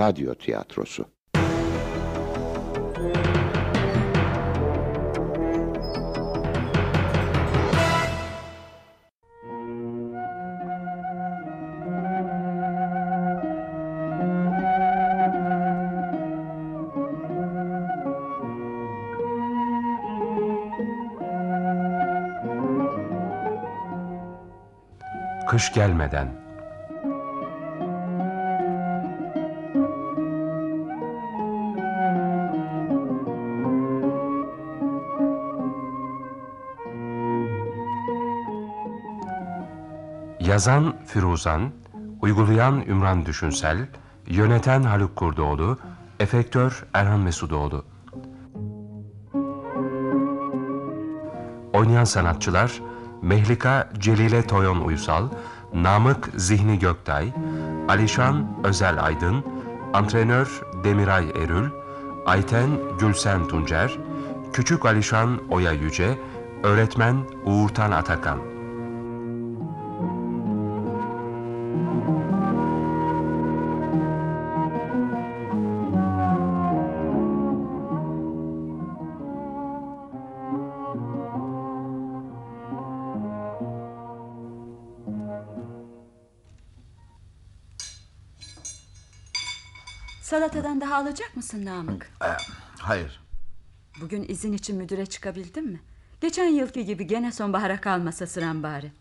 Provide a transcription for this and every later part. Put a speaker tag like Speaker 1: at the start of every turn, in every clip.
Speaker 1: radyo tiyatrosu.
Speaker 2: Kış gelmeden Yazan Firuzan, uygulayan Ümran Düşünsel, yöneten Haluk Kurdoğlu, efektör Erhan Mesudoğlu. Oynayan sanatçılar Mehlika Celile Toyon Uysal, Namık Zihni Göktay, Alişan Özel Aydın, Antrenör Demiray Erül, Ayten Gülsen Tuncer, Küçük Alişan Oya Yüce, Öğretmen Uğurtan Atakan.
Speaker 3: Daha alacak mısın Namık?
Speaker 4: Ee, hayır.
Speaker 3: Bugün izin için müdüre çıkabildin mi? Geçen yılki gibi gene sonbahara kalmasa sıran bari.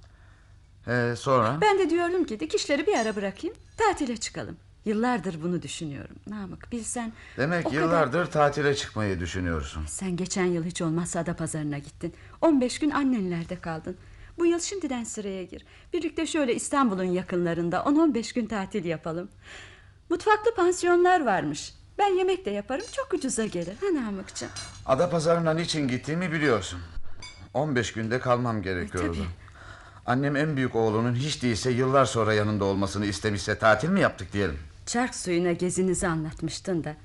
Speaker 4: Ee, sonra?
Speaker 3: Ben de diyorum ki dikişleri bir ara bırakayım tatile çıkalım. Yıllardır bunu düşünüyorum. Namık bilsen...
Speaker 4: Demek
Speaker 3: o kadar-
Speaker 4: yıllardır tatile çıkmayı düşünüyorsun.
Speaker 3: Sen geçen yıl hiç olmazsa ada pazarına gittin. 15 gün annenlerde kaldın. Bu yıl şimdiden sıraya gir. Birlikte şöyle İstanbul'un yakınlarında 10-15 gün tatil yapalım. Mutfaklı pansiyonlar varmış. Ben yemek de yaparım çok ucuza gelir. Ha Namıkçığım?
Speaker 4: Ada pazarına niçin gittiğimi biliyorsun. 15 günde kalmam gerekiyordu.
Speaker 3: tabii.
Speaker 4: Annem en büyük oğlunun hiç değilse yıllar sonra yanında olmasını istemişse tatil mi yaptık diyelim.
Speaker 3: Çark suyuna gezinizi anlatmıştın da.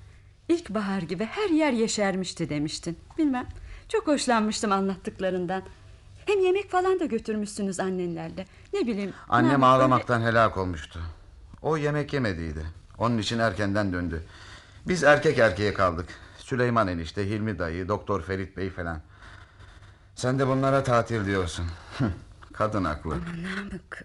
Speaker 3: İlkbahar gibi her yer yeşermişti demiştin. Bilmem. Çok hoşlanmıştım anlattıklarından. Hem yemek falan da götürmüşsünüz annenlerle. Ne bileyim.
Speaker 4: Annem ağlamaktan helak olmuştu. O yemek yemediydi. Onun için erkenden döndü. Biz erkek erkeğe kaldık. Süleyman enişte, Hilmi dayı, Doktor Ferit Bey falan. Sen de bunlara tatil diyorsun. Kadın haklı.
Speaker 3: Namık.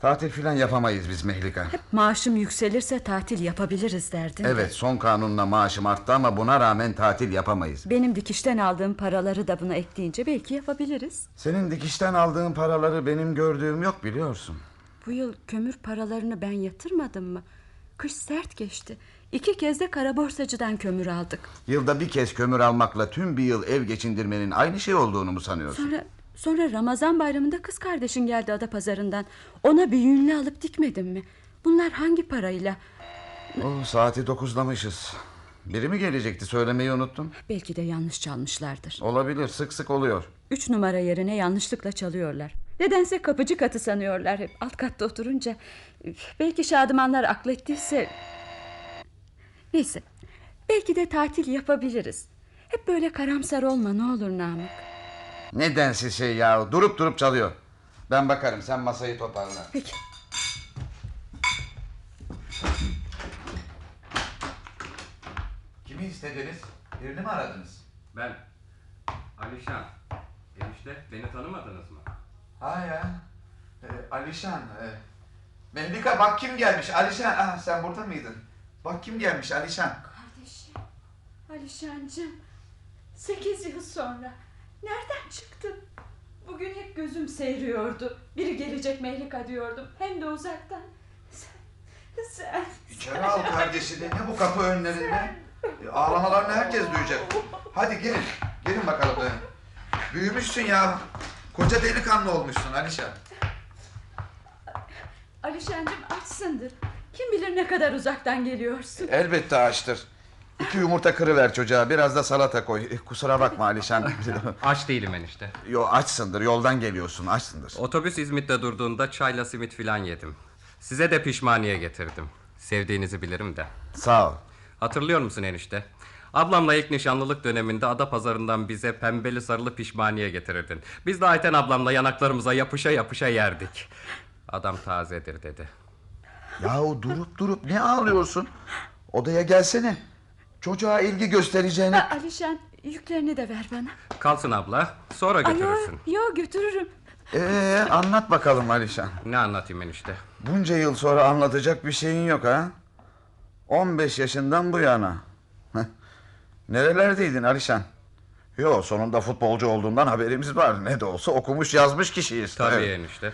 Speaker 4: Tatil filan yapamayız biz Mehlika.
Speaker 3: Hep maaşım yükselirse tatil yapabiliriz derdin. de.
Speaker 4: Evet son kanunla maaşım arttı ama buna rağmen tatil yapamayız.
Speaker 3: Benim dikişten aldığım paraları da buna ekleyince belki yapabiliriz.
Speaker 4: Senin dikişten aldığın paraları benim gördüğüm yok biliyorsun.
Speaker 3: Bu yıl kömür paralarını ben yatırmadım mı? Kış sert geçti. İki kez de kara borsacıdan kömür aldık.
Speaker 4: Yılda bir kez kömür almakla tüm bir yıl ev geçindirmenin aynı şey olduğunu mu sanıyorsun?
Speaker 3: Sonra sonra Ramazan bayramında kız kardeşin geldi ada pazarından. Ona bir yünlü alıp dikmedin mi? Bunlar hangi parayla?
Speaker 4: O saati dokuzlamışız. Biri mi gelecekti söylemeyi unuttum.
Speaker 3: Belki de yanlış çalmışlardır.
Speaker 4: Olabilir sık sık oluyor.
Speaker 3: Üç numara yerine yanlışlıkla çalıyorlar. Nedense kapıcı katı sanıyorlar hep. Alt katta oturunca. Belki şadımanlar aklettiyse... Neyse. Belki de tatil yapabiliriz. Hep böyle karamsar olma ne olur Namık.
Speaker 4: Nedensiz şey ya durup durup çalıyor. Ben bakarım sen masayı toparla.
Speaker 3: Peki.
Speaker 4: Kimi istediniz? Birini mi aradınız?
Speaker 2: Ben Alişan. Enişte beni tanımadınız mı?
Speaker 4: Ha ya. Ee, Alişan. E, Mehlika bak kim gelmiş Alişan. Ah, sen burada mıydın? Bak kim gelmiş Alişan.
Speaker 3: Kardeşim. Alişancığım. Sekiz yıl sonra. Nereden çıktın? Bugün hep gözüm seyiriyordu. Biri gelecek Mehlika diyordum. Hem de uzaktan. Sen, sen.
Speaker 4: İçeri al kardeşini. Ne bu kapı önlerinde? E, ağlamalarını herkes duyacak. Hadi gelin. Gelin bakalım. e. Büyümüşsün ya. Koca delikanlı olmuşsun Alişan.
Speaker 3: Alişancığım açsındır. Kim bilir ne kadar uzaktan geliyorsun.
Speaker 4: Elbette açtır. İki yumurta kırıver çocuğa. Biraz da salata koy. E, kusura bakma Alişan.
Speaker 2: Aç değilim enişte.
Speaker 4: Yo açsındır. Yoldan geliyorsun. Açsındır.
Speaker 2: Otobüs İzmit'te durduğunda çayla simit filan yedim. Size de pişmaniye getirdim. Sevdiğinizi bilirim de.
Speaker 4: Sağ ol.
Speaker 2: Hatırlıyor musun enişte? Ablamla ilk nişanlılık döneminde ada pazarından bize pembeli sarılı pişmaniye getirirdin. Biz de Ayten ablamla yanaklarımıza yapışa yapışa yerdik. Adam tazedir dedi.
Speaker 4: Yahu durup durup ne ağlıyorsun? Odaya gelsene. Çocuğa ilgi göstereceğine.
Speaker 3: Ha, Alişan yüklerini de ver bana.
Speaker 1: Kalsın abla. Sonra götürürsün.
Speaker 3: yo götürürüm.
Speaker 4: Ee, anlat bakalım Alişan.
Speaker 1: Ne anlatayım enişte?
Speaker 4: Bunca yıl sonra anlatacak bir şeyin yok ha? 15 yaşından bu yana. Nerelerdeydin Alişan? Yo sonunda futbolcu olduğundan haberimiz var. Ne de olsa okumuş yazmış kişiyiz.
Speaker 1: Tabii
Speaker 4: Evet.
Speaker 1: enişte.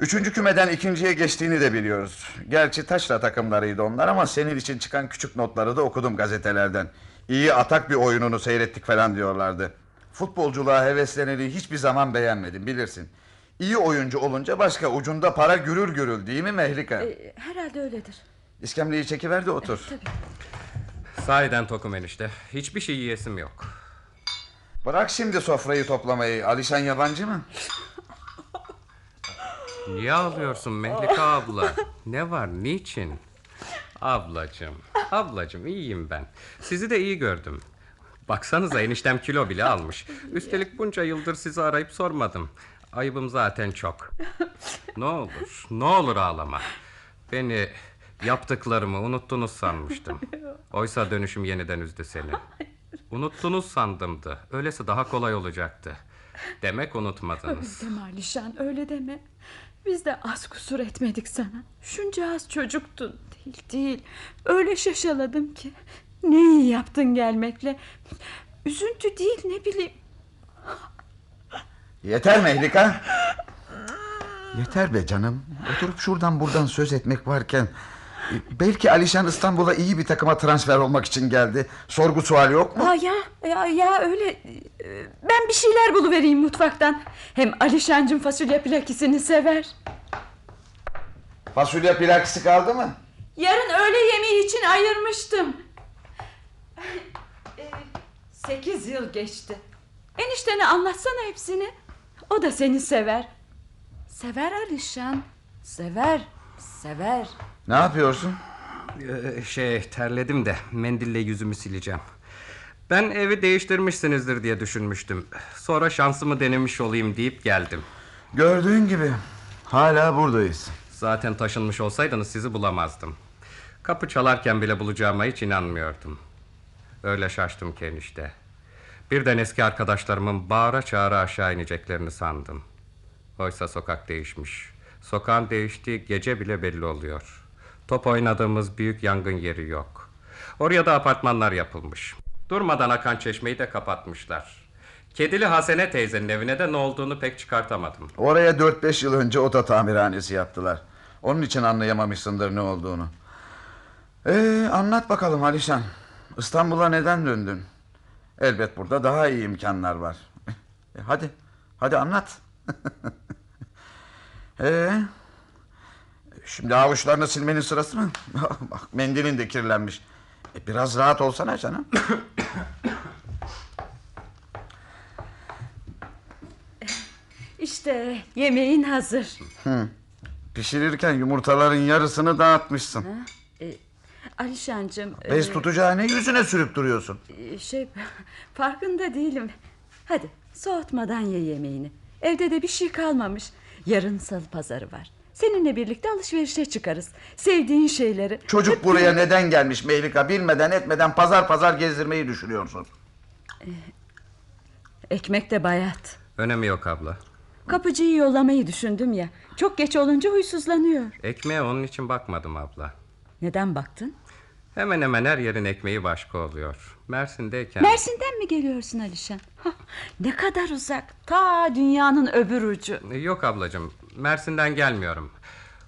Speaker 4: Üçüncü kümeden ikinciye geçtiğini de biliyoruz. Gerçi taşla takımlarıydı onlar ama senin için çıkan küçük notları da okudum gazetelerden. İyi atak bir oyununu seyrettik falan diyorlardı. Futbolculuğa hevesleneni hiçbir zaman beğenmedim bilirsin. İyi oyuncu olunca başka ucunda para gürül gürül değil mi Mehlika?
Speaker 3: Ee, herhalde öyledir.
Speaker 4: İskemleyi çekiver de otur.
Speaker 1: Sahiden tokum enişte. Hiçbir şey yiyesim yok.
Speaker 4: Bırak şimdi sofrayı toplamayı. Alişan yabancı mı?
Speaker 1: Niye ağlıyorsun Mehlika abla? Ne var niçin? Ablacım, ablacım iyiyim ben. Sizi de iyi gördüm. Baksanıza eniştem kilo bile almış. Üstelik bunca yıldır sizi arayıp sormadım. Ayıbım zaten çok. Ne olur, ne olur ağlama. Beni yaptıklarımı unuttunuz sanmıştım. Oysa dönüşüm yeniden üzdü seni. Unuttunuz sandımdı. Öylesi daha kolay olacaktı. Demek unutmadınız.
Speaker 3: Öyle deme Alişan öyle deme. Biz de az kusur etmedik sana. Şunca az çocuktun. Değil değil. Öyle şaşaladım ki. Ne iyi yaptın gelmekle. Üzüntü değil ne bileyim.
Speaker 4: Yeter Mehlika. Yeter be canım. Oturup şuradan buradan söz etmek varken... e, Belki Alişan İstanbul'a iyi bir takıma transfer olmak için geldi. Sorgu sual yok mu?
Speaker 3: Aa, ya, ya, ya öyle. Bir şeyler buluvereyim mutfaktan. Hem Alişancım fasulye plakisini sever.
Speaker 4: Fasulye plakisi kaldı mı?
Speaker 3: Yarın öğle yemeği için ayırmıştım. Ee, Sekiz yıl geçti. Eniştene anlatsana hepsini. O da seni sever. Sever Alişan. Sever. Sever.
Speaker 4: Ne yapıyorsun?
Speaker 1: Ee, şey terledim de mendille yüzümü sileceğim. Ben evi değiştirmişsinizdir diye düşünmüştüm. Sonra şansımı denemiş olayım deyip geldim.
Speaker 4: Gördüğün gibi hala buradayız.
Speaker 1: Zaten taşınmış olsaydınız sizi bulamazdım. Kapı çalarken bile bulacağıma hiç inanmıyordum. Öyle şaştım ki enişte. Birden eski arkadaşlarımın bağıra çağıra aşağı ineceklerini sandım. Oysa sokak değişmiş. Sokağın değiştiği gece bile belli oluyor. Top oynadığımız büyük yangın yeri yok. Oraya da apartmanlar yapılmış. Durmadan akan çeşmeyi de kapatmışlar. Kedili Hasene teyzenin evine de ne olduğunu pek çıkartamadım.
Speaker 4: Oraya 4-5 yıl önce oda tamirhanesi yaptılar. Onun için anlayamamışsındır ne olduğunu. Ee, anlat bakalım Alişan. İstanbul'a neden döndün? Elbet burada daha iyi imkanlar var. E, hadi, hadi anlat. ee, şimdi avuçlarını silmenin sırası mı? Bak mendilin de kirlenmiş. E, biraz rahat olsana canım.
Speaker 3: İşte yemeğin hazır.
Speaker 4: Pişirirken yumurtaların yarısını dağıtmışsın.
Speaker 3: Ee, Alişancığım.
Speaker 4: Bez
Speaker 3: e,
Speaker 4: tutacağı ne yüzüne sürüp duruyorsun?
Speaker 3: e, Şey farkında değilim. Hadi soğutmadan ye yemeğini. Evde de bir şey kalmamış. Yarın salı pazarı var. Seninle birlikte alışverişe çıkarız. Sevdiğin şeyleri.
Speaker 4: Çocuk
Speaker 3: Hep
Speaker 4: buraya
Speaker 3: bir-
Speaker 4: neden gelmiş Mehlika bilmeden etmeden pazar pazar gezdirmeyi düşünüyorsun.
Speaker 3: Ekmek de bayat.
Speaker 1: Önemi yok abla.
Speaker 3: Kapıcıyı yollamayı düşündüm ya. Çok geç olunca huysuzlanıyor.
Speaker 1: Ekmeğe onun için bakmadım abla.
Speaker 3: Neden baktın?
Speaker 1: Hemen hemen her yerin ekmeği başka oluyor. Mersin'deyken...
Speaker 3: Mersin'den mi geliyorsun Alişan? Hah, ne kadar uzak. Ta dünyanın öbür ucu.
Speaker 1: Yok ablacığım. Mersin'den gelmiyorum.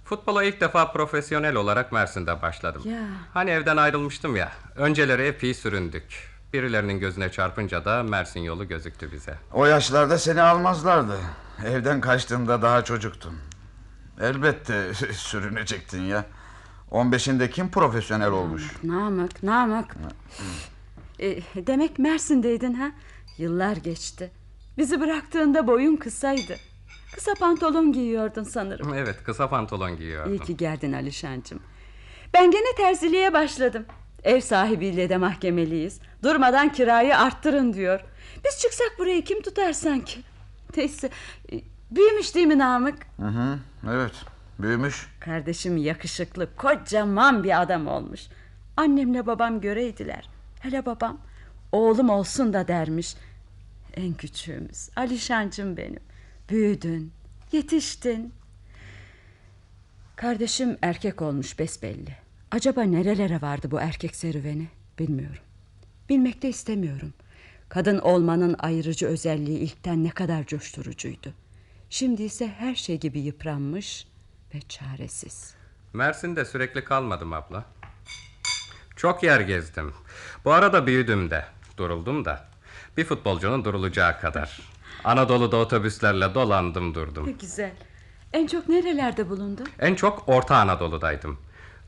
Speaker 1: Futbola ilk defa profesyonel olarak Mersin'de başladım.
Speaker 3: Ya.
Speaker 1: Hani evden ayrılmıştım ya. Önceleri epey süründük. Birilerinin gözüne çarpınca da Mersin yolu gözüktü bize.
Speaker 4: O yaşlarda seni almazlardı. Evden kaçtığında daha çocuktun. Elbette sürünecektin ya. 15'inde kim profesyonel olmuş?
Speaker 3: Namık, Namık. E, demek Mersin'deydin ha? Yıllar geçti. Bizi bıraktığında boyun kısaydı. Kısa pantolon giyiyordun sanırım.
Speaker 1: Evet kısa pantolon giyiyordum.
Speaker 3: İyi ki geldin Alişancığım. Ben gene terziliğe başladım. Ev sahibiyle de mahkemeliyiz. Durmadan kirayı arttırın diyor. Biz çıksak burayı kim tutar sanki? Neyse. e, Büyümüş değil mi Namık?
Speaker 4: Hı hı, evet Büyümüş.
Speaker 3: Kardeşim yakışıklı, kocaman bir adam olmuş. Annemle babam göreydiler. Hele babam, oğlum olsun da dermiş. En küçüğümüz, Alişancım benim. Büyüdün, yetiştin. Kardeşim erkek olmuş besbelli. Acaba nerelere vardı bu erkek serüveni bilmiyorum. Bilmek de istemiyorum. Kadın olmanın ayırıcı özelliği ilkten ne kadar coşturucuydu. Şimdi ise her şey gibi yıpranmış ve çaresiz.
Speaker 1: Mersin'de sürekli kalmadım abla. Çok yer gezdim. Bu arada büyüdüm de, duruldum da. Bir futbolcunun durulacağı kadar. Anadolu'da otobüslerle dolandım durdum.
Speaker 3: Güzel. En çok nerelerde bulundun?
Speaker 1: En çok Orta Anadolu'daydım.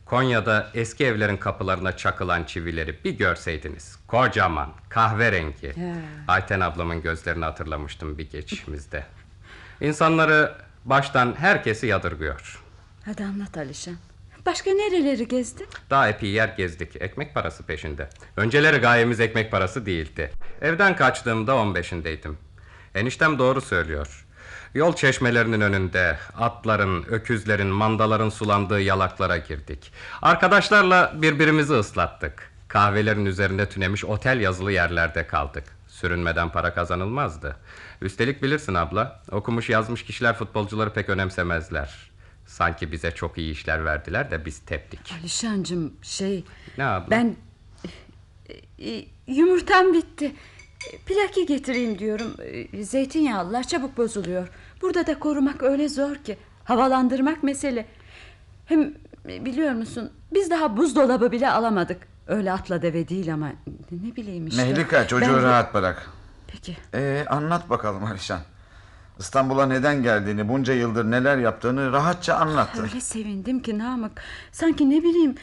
Speaker 1: Konya'da eski evlerin kapılarına çakılan çivileri bir görseydiniz. Kocaman, kahverengi.
Speaker 3: He.
Speaker 1: Ayten ablamın gözlerini hatırlamıştım bir geçişimizde. İnsanları baştan herkesi yadırgıyor.
Speaker 3: Hadi anlat Alişan. Başka nereleri gezdin?
Speaker 1: Daha epey yer gezdik ekmek parası peşinde. Önceleri gayemiz ekmek parası değildi. Evden kaçtığımda 15'indeydim. Eniştem doğru söylüyor. Yol çeşmelerinin önünde atların, öküzlerin, mandaların sulandığı yalaklara girdik. Arkadaşlarla birbirimizi ıslattık. Kahvelerin üzerinde tünemiş otel yazılı yerlerde kaldık. Sürünmeden para kazanılmazdı. Üstelik bilirsin abla, okumuş yazmış kişiler futbolcuları pek önemsemezler. Sanki bize çok iyi işler verdiler de biz teptik.
Speaker 3: Alişancım şey...
Speaker 1: Ne abla?
Speaker 3: Ben... e, e, Yumurtam bitti. Plaki getireyim diyorum. E, Zeytinyağlılar çabuk bozuluyor. Burada da korumak öyle zor ki. Havalandırmak mesele. Hem e, biliyor musun biz daha buzdolabı bile alamadık. Öyle atla deve değil ama ne bileyim işte.
Speaker 4: Mehlika çocuğu
Speaker 3: Ben
Speaker 4: rahat bırak.
Speaker 3: Peki.
Speaker 4: Ee, anlat bakalım Alişan. İstanbul'a neden geldiğini, bunca yıldır neler yaptığını rahatça anlattı.
Speaker 3: Öyle sevindim ki Namık. Sanki ne bileyim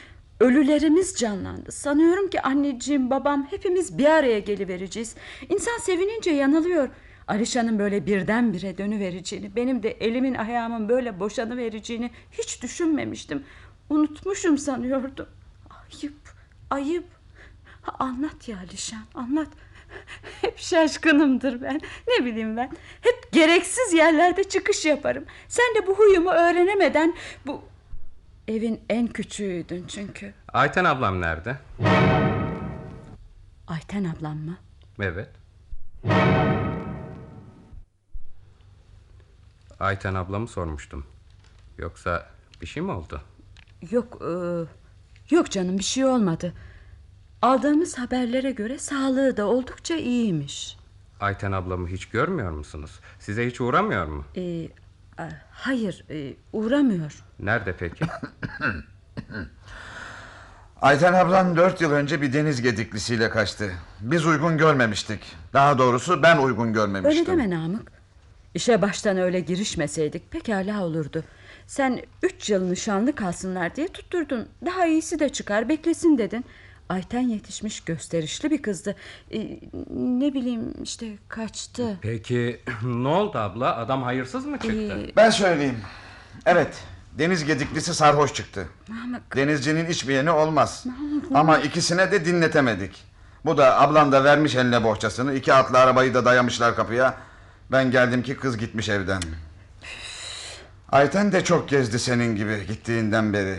Speaker 3: ölülerimiz canlandı. Sanıyorum ki anneciğim babam hepimiz bir araya gelivereceğiz. İnsan sevinince yanılıyor. Alişan'ın böyle birdenbire dönüvereceğini, benim de elimin ayağımın böyle boşanıvereceğini hiç düşünmemiştim. Unutmuşum sanıyordum. Ayıp, ayıp. Ha, anlat ya Alişan, anlat. Hep şaşkınımdır ben. Ne bileyim ben. Hep gereksiz yerlerde çıkış yaparım. Sen de bu huyumu öğrenemeden bu evin en küçüğüydün çünkü.
Speaker 1: Ayten ablam nerede?
Speaker 3: Ayten ablam mı?
Speaker 1: Evet. Ayten ablamı sormuştum. Yoksa bir şey mi oldu?
Speaker 3: Yok, e, yok canım bir şey olmadı. Aldığımız haberlere göre sağlığı da oldukça iyiymiş.
Speaker 1: Ayten ablamı hiç görmüyor musunuz? Size hiç uğramıyor mu?
Speaker 3: E, a, hayır, e, uğramıyor.
Speaker 1: Nerede peki?
Speaker 4: Ayten ablan dört yıl önce bir deniz gediklisiyle kaçtı. Biz uygun görmemiştik. Daha doğrusu ben uygun görmemiştim.
Speaker 3: Öyle deme Namık. İşe baştan öyle girişmeseydik pekala olurdu. Sen üç yıl nişanlı kalsınlar diye tutturdun. Daha iyisi de çıkar beklesin dedin. Ayten yetişmiş gösterişli bir kızdı. Ee, ne bileyim işte kaçtı.
Speaker 1: Peki ne oldu abla? Adam hayırsız mı çıktı?
Speaker 3: Ee,
Speaker 4: Ben söyleyeyim. Evet, deniz gediklisi sarhoş çıktı.
Speaker 3: Namık
Speaker 4: Denizcinin iç yeni olmaz. Ama ikisine de dinletemedik. Bu da ablan da vermiş eline bohçasını. iki atlı arabayı da dayamışlar kapıya. Ben geldim ki kız gitmiş evden. Ayten de çok gezdi senin gibi gittiğinden beri.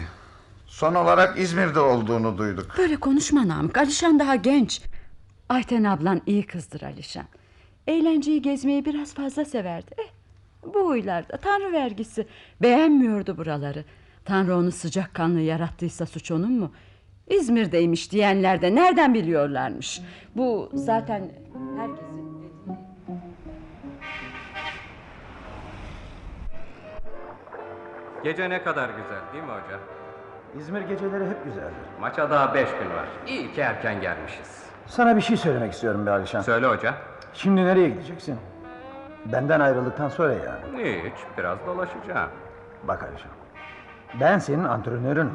Speaker 4: Son olarak İzmir'de olduğunu duyduk.
Speaker 3: böyle konuşma Namık. Alişan daha genç. Ayten ablan iyi kızdır Alişan. Eğlenceyi gezmeyi biraz fazla severdi. Eh, bu huylarda Tanrı vergisi. Beğenmiyordu buraları. Tanrı onu sıcakkanlı yarattıysa suç onun mu? İzmir'deymiş diyenler de nereden biliyorlarmış? Bu zaten herkesin dediği.
Speaker 1: Gece ne kadar güzel değil mi hoca?
Speaker 5: İzmir geceleri hep güzeldir.
Speaker 1: Maça daha beş gün var. İyi ki erken gelmişiz.
Speaker 5: Sana bir şey söylemek istiyorum be Alişan.
Speaker 1: Söyle hoca.
Speaker 5: Şimdi nereye gideceksin? Benden ayrıldıktan sonra yani.
Speaker 1: Hiç biraz dolaşacağım.
Speaker 5: Bak Alişan. Ben senin antrenörünüm.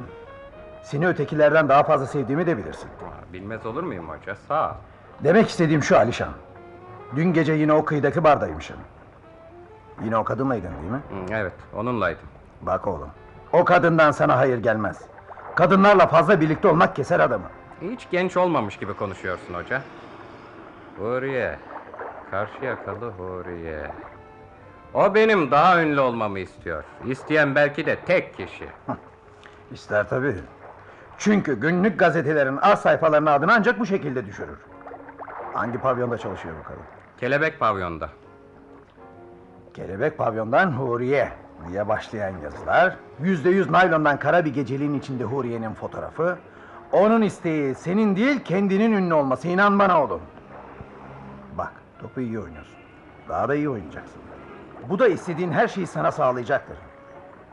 Speaker 5: Seni ötekilerden daha fazla sevdiğimi de bilirsin.
Speaker 1: Bilmez olur muyum hoca? Sağ ol.
Speaker 5: Demek istediğim şu Alişan. Dün gece yine o kıyıdaki bardaymışsın. Yine o kadınlaydın değil mi?
Speaker 1: Evet onunlaydım.
Speaker 5: Bak oğlum. O kadından sana hayır gelmez. Kadınlarla fazla birlikte olmak keser adamı.
Speaker 1: Hiç genç olmamış gibi konuşuyorsun hoca. Huriye. Karşı yakalı Huriye. O benim daha ünlü olmamı istiyor. İsteyen belki de tek kişi.
Speaker 5: İster tabii. Çünkü günlük gazetelerin az sayfalarına adını ancak bu şekilde düşürür. Hangi pavyonda çalışıyor bakalım?
Speaker 1: Kelebek pavyonda.
Speaker 5: Kelebek pavyondan Huriye diye başlayan yazılar, yüzde yüz naylondan kara bir geceliğin içinde Huriye'nin fotoğrafı, onun isteği senin değil kendinin ünlü olması inan bana oğlum. Topu iyi oynuyorsun. Daha da iyi oynayacaksın. Bu da istediğin her şeyi sana sağlayacaktır.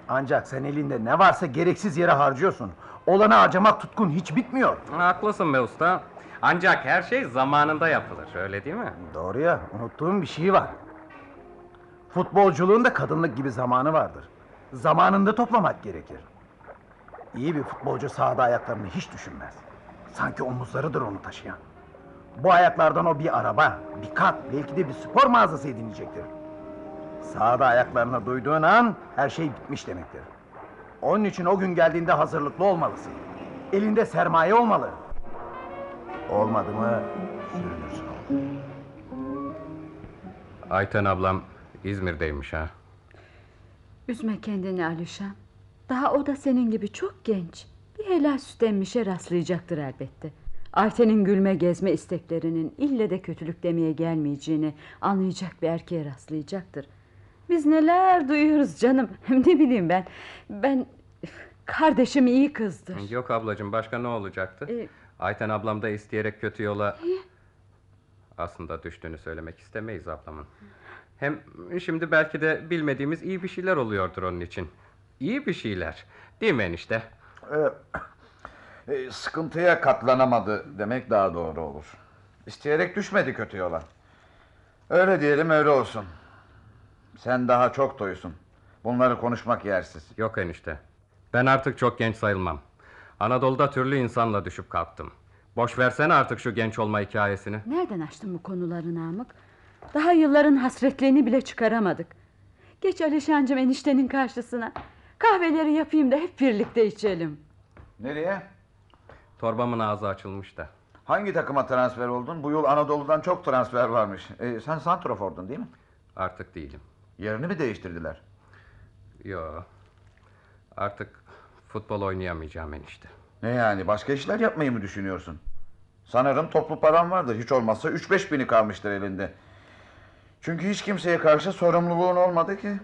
Speaker 5: Ancak sen elinde ne varsa gereksiz yere harcıyorsun. Olanı harcamak tutkun hiç bitmiyor.
Speaker 1: Haklısın be usta. Ancak her şey zamanında yapılır. Öyle değil mi?
Speaker 5: Doğru ya, unuttuğum bir şey var. Futbolculuğun da kadınlık gibi zamanı vardır. Zamanında toplamak gerekir. İyi bir futbolcu sahada ayaklarını hiç düşünmez. Sanki omuzlarıdır onu taşıyan. Bu ayaklardan o bir araba, bir kat, belki de bir spor mağazası edinecektir. Sahada ayaklarını duyduğun an her şey bitmiş demektir. Onun için o gün geldiğinde hazırlıklı olmalısın. Elinde sermaye olmalı. Olmadı mı sürünürsün.
Speaker 1: Ayten ablam İzmir'deymiş ha.
Speaker 3: Üzme kendini Alişan. Daha o da senin gibi çok genç. Bir helal süt emmişe rastlayacaktır elbette. Ayten'in gülme gezme isteklerinin ille de kötülük demeye gelmeyeceğini anlayacak bir erkeğe rastlayacaktır. Biz neler duyuyoruz canım. Ne bileyim ben. Ben kardeşim iyi kızdır.
Speaker 1: Yok ablacığım başka ne olacaktı?
Speaker 3: Ee,
Speaker 1: Ayten ablam da isteyerek kötü yola... Aslında düştüğünü söylemek istemeyiz ablamın. Hem şimdi belki de bilmediğimiz iyi bir şeyler oluyordur onun için. İyi bir şeyler. Değil mi enişte?
Speaker 4: E, sıkıntıya katlanamadı demek daha doğru olur. İsteyerek düşmedi kötü yola. Öyle diyelim öyle olsun. Sen daha çok toysun. Bunları konuşmak yersiz.
Speaker 1: Yok enişte. Ben artık çok genç sayılmam. Anadolu'da türlü insanla düşüp kalktım. Boş versene artık şu genç olma hikayesini.
Speaker 3: Nereden açtın bu konuları Namık? Daha yılların hasretlerini bile çıkaramadık. Geç Alişancığım eniştenin karşısına. Kahveleri yapayım da hep birlikte içelim.
Speaker 4: Nereye?
Speaker 1: Torbamın ağzı açılmış da.
Speaker 4: Hangi takıma transfer oldun? Bu yıl Anadolu'dan çok transfer varmış. E, sen Santrofor'dun değil mi?
Speaker 1: Artık değilim.
Speaker 4: Yerini mi değiştirdiler?
Speaker 1: Yo. Artık futbol oynayamayacağım enişte.
Speaker 4: Ne yani başka işler yapmayı mı düşünüyorsun? Sanırım toplu param vardır. Hiç olmazsa 3-5 bini kalmıştır elinde. Çünkü hiç kimseye karşı sorumluluğun olmadı ki.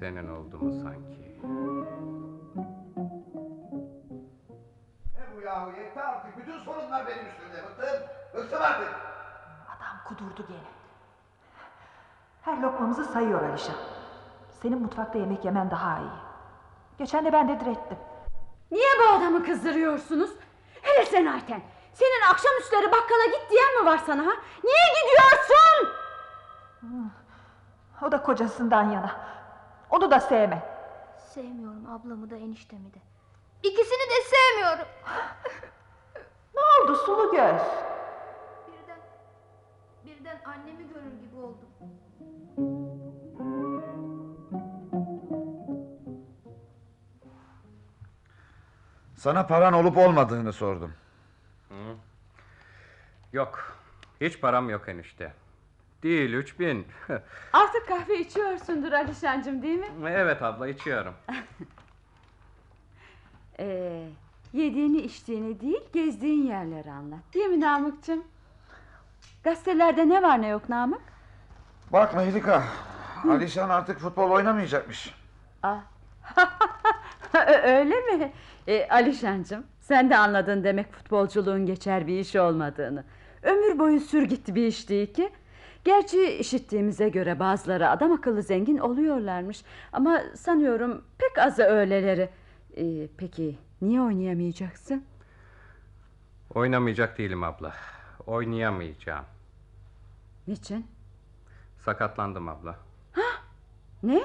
Speaker 1: Senin olduğumu sanki.
Speaker 4: Yahu yetti artık. Bütün sorunlar benim üstümde. Bıktım. Bıktım artık.
Speaker 6: Adam kudurdu gene. Her lokmamızı sayıyor Alişan. Senin mutfakta yemek yemen daha iyi. Geçen de ben de direttim.
Speaker 3: Niye bu adamı kızdırıyorsunuz? Hele sen Ayten. Senin akşamüstleri bakkala git diyen mi var sana ha? Niye gidiyorsun?
Speaker 6: O da kocasından yana. Onu da sevme.
Speaker 7: Sevmiyorum ablamı da eniştemi de. İkisini de sevmiyorum.
Speaker 6: Ne oldu sulu göz?
Speaker 7: Birden birden annemi görür gibi oldum.
Speaker 4: Sana paran olup olmadığını sordum.
Speaker 1: Yok. Hiç param yok enişte. Değil üç bin.
Speaker 3: Artık kahve içiyorsundur Alişancığım değil mi?
Speaker 1: evet abla içiyorum.
Speaker 3: Ee, yediğini içtiğini değil gezdiğin yerleri anlat. Değil mi Namık'cığım? Gazetelerde ne var ne yok Namık?
Speaker 4: Bak Mehlika. Alişan artık futbol oynamayacakmış.
Speaker 3: Ö- Öyle mi? E, Alişancığım sen de anladın demek futbolculuğun geçer bir iş olmadığını. Ömür boyu sür gitti bir iş değil ki. Gerçi işittiğimize göre bazıları adam akıllı zengin oluyorlarmış. Ama sanıyorum pek azı öyleleri. E, peki niye oynayamayacaksın?
Speaker 1: Oynamayacak değilim abla. Oynayamayacağım.
Speaker 3: Niçin?
Speaker 1: Sakatlandım abla.
Speaker 3: Ne?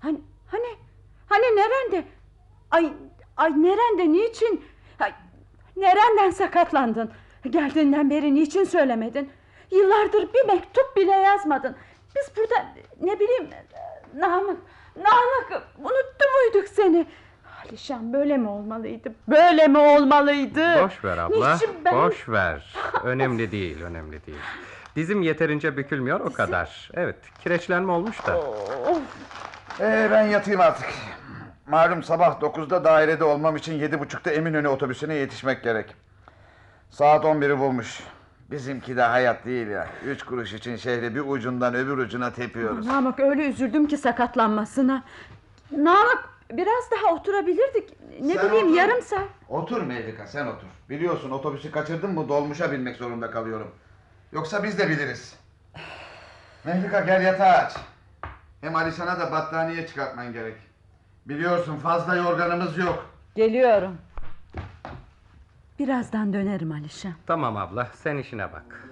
Speaker 3: Hani hani hani nerende? Ay ay nerende niçin? Ay, nereden sakatlandın? Geldiğinden beri niçin söylemedin? Yıllardır bir mektup bile yazmadın. Biz burada ne bileyim Namık Namık unuttu muyduk seni? Alişan böyle mi olmalıydı? Böyle mi olmalıydı?
Speaker 1: Boş ver abla.
Speaker 3: Niçin ben...
Speaker 1: Boş ver. önemli değil, önemli değil. Dizim yeterince bükülmüyor o kadar. Evet kireçlenme olmuş da.
Speaker 4: Ee, ben yatayım artık. Malum sabah 9'da dairede olmam için yedi buçukta Eminönü otobüsüne yetişmek gerek. Saat 11'i bulmuş. Bizimki de hayat değil ya. Üç kuruş için şehri bir ucundan öbür ucuna tepiyoruz.
Speaker 3: Namık öyle üzüldüm ki sakatlanmasına. Namık biraz daha oturabilirdik. Ne
Speaker 4: Sen
Speaker 3: bileyim
Speaker 4: otur.
Speaker 3: yarım saat.
Speaker 4: Otur Mehlika sen otur. Biliyorsun otobüsü kaçırdın mı dolmuşa binmek zorunda kalıyorum. Yoksa biz de biliriz. Mehlika gel yatağı aç. Hem Alişan'a da battaniye çıkartman gerek. Biliyorsun fazla yorganımız yok.
Speaker 3: Geliyorum. Birazdan dönerim Alişan.
Speaker 1: Tamam abla sen işine bak.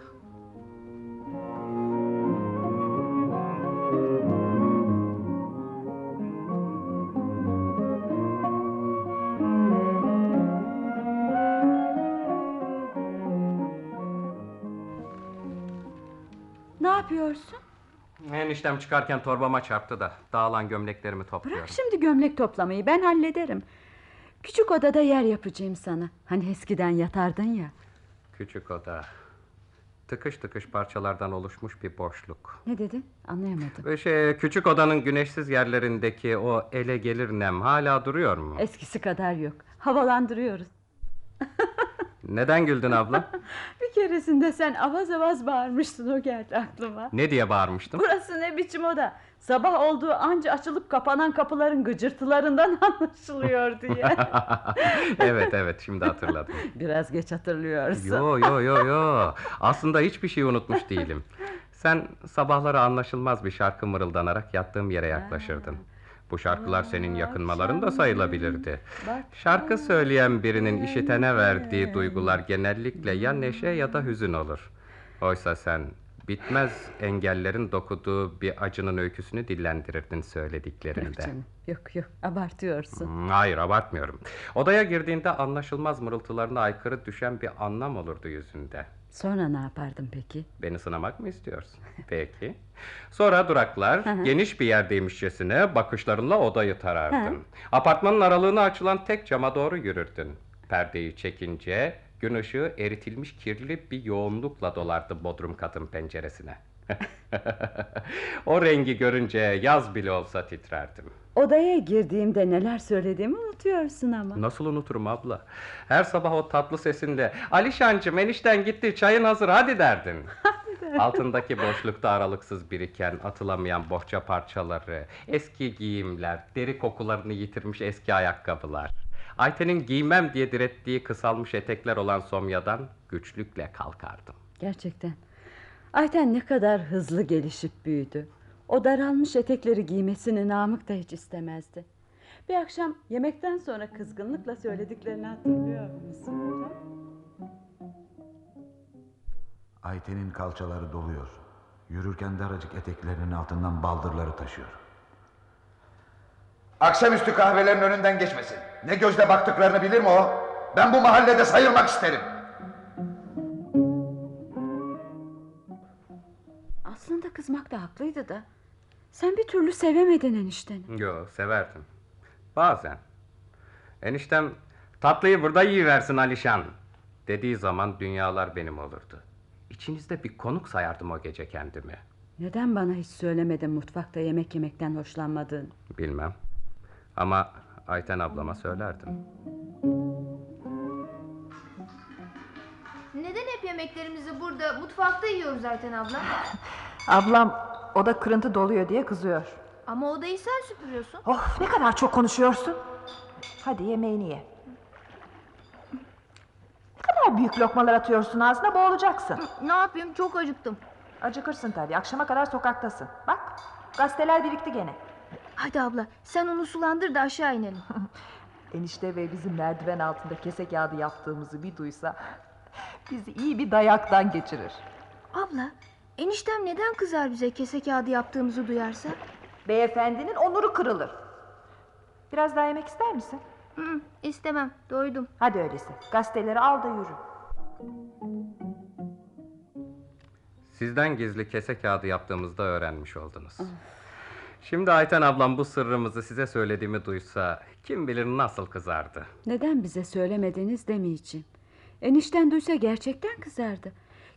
Speaker 1: Eniştem çıkarken torbama çarptı da dağılan gömleklerimi topluyorum.
Speaker 3: Bırak şimdi gömlek toplamayı ben hallederim. Küçük odada yer yapacağım sana. Hani eskiden yatardın ya.
Speaker 1: Küçük oda. Tıkış tıkış parçalardan oluşmuş bir boşluk.
Speaker 3: Ne dedin? Anlayamadım.
Speaker 1: Şey, küçük odanın güneşsiz yerlerindeki o ele gelir nem hala duruyor mu?
Speaker 3: Eskisi kadar yok. Havalandırıyoruz.
Speaker 1: Neden güldün abla?
Speaker 3: Bir keresinde sen avaz avaz bağırmıştın o geldi aklıma.
Speaker 1: Ne diye bağırmıştım?
Speaker 3: Burası ne biçim oda? Sabah olduğu anca açılıp kapanan kapıların gıcırtılarından anlaşılıyor diye.
Speaker 1: evet evet şimdi hatırladım.
Speaker 3: Biraz geç hatırlıyorsun.
Speaker 1: Yo yo yo yo. Aslında hiçbir şey unutmuş değilim. Sen sabahları anlaşılmaz bir şarkı mırıldanarak yattığım yere yaklaşırdın. Bu şarkılar senin yakınmaların da sayılabilirdi. Şarkı söyleyen birinin işitene verdiği duygular genellikle ya neşe ya da hüzün olur. Oysa sen bitmez engellerin dokuduğu bir acının öyküsünü dillendirirdin
Speaker 3: Yok
Speaker 1: söylediklerinde.
Speaker 3: canım. Yok yok abartıyorsun.
Speaker 1: Hmm, Hayır abartmıyorum. Odaya girdiğinde anlaşılmaz mırıltılarına aykırı düşen bir anlam olurdu yüzünde.
Speaker 3: Sonra ne yapardın peki?
Speaker 1: Beni sınamak mı istiyorsun? Peki. Sonra duraklar geniş bir yerdeymişçesine bakışlarınla odayı tarardın. Apartmanın aralığına açılan tek cama doğru yürürdün. Perdeyi çekince gün ışığı eritilmiş kirli bir yoğunlukla dolardı bodrum katın penceresine. O rengi görünce yaz bile olsa titrerdim.
Speaker 3: Odaya girdiğimde neler söylediğimi unutuyorsun ama.
Speaker 1: Nasıl unuturum abla? Her sabah o tatlı sesinle Alişancım enişten gitti çayın hazır hadi derdin. Altındaki boşlukta aralıksız biriken atılamayan bohça parçaları, eski giyimler, deri kokularını yitirmiş eski ayakkabılar. Ayten'in giymem diye direttiği kısalmış etekler olan somyadan güçlükle kalkardım.
Speaker 3: Gerçekten. Ayten ne kadar hızlı gelişip büyüdü. O daralmış etekleri giymesini Namık da hiç istemezdi. Bir akşam yemekten sonra kızgınlıkla söylediklerini hatırlıyor musun?
Speaker 4: Ayten'in kalçaları doluyor. Yürürken daracık eteklerinin altından baldırları taşıyor. Akşamüstü kahvelerin önünden geçmesin. Ne gözle baktıklarını bilir mi o? Ben bu mahallede sayılmak isterim.
Speaker 3: Aslında kızmak da haklıydı da. Sen bir türlü sevemedin enişteni.
Speaker 1: Yo severdim. Bazen. Eniştem tatlıyı burada yiyiversin Alişan. Dediği zaman dünyalar benim olurdu. İçinizde bir konuk sayardım o gece kendimi.
Speaker 3: Neden bana hiç söylemedin mutfakta yemek yemekten hoşlanmadığını?
Speaker 1: Bilmem. Ama Ayten ablama söylerdim.
Speaker 7: Yemeklerimizi burada mutfakta yiyoruz zaten abla?
Speaker 6: Ablam oda kırıntı doluyor diye kızıyor.
Speaker 7: Ama odayı sen süpürüyorsun.
Speaker 6: Of ne kadar çok konuşuyorsun. Hadi yemeğini ye. Ne kadar büyük lokmalar atıyorsun ağzına boğulacaksın.
Speaker 7: Ne yapayım çok acıktım.
Speaker 6: Acıkırsın tabii akşama kadar sokaktasın. Bak gazeteler birikti gene.
Speaker 7: Hadi abla sen onu sulandır da aşağı inelim.
Speaker 6: Enişte ve bizim merdiven altında kese kağıdı yaptığımızı bir duysa... ...bizi iyi bir dayaktan geçirir.
Speaker 7: abla eniştem neden kızar bize kese kağıdı yaptığımızı duyarsa?
Speaker 6: Beyefendinin onuru kırılır. Biraz daha yemek ister misin?
Speaker 7: Hı, istemem doydum.
Speaker 6: Hadi öyleyse. Gazeteleri al da yürü.
Speaker 1: Sizden gizli kese kağıdı yaptığımızda öğrenmiş oldunuz. Şimdi Ayten ablam bu sırrımızı size söylediğimi duysa kim bilir nasıl kızardı.
Speaker 3: Neden bize söylemediniz demeyeceğim. Enişten duysa gerçekten kızardı.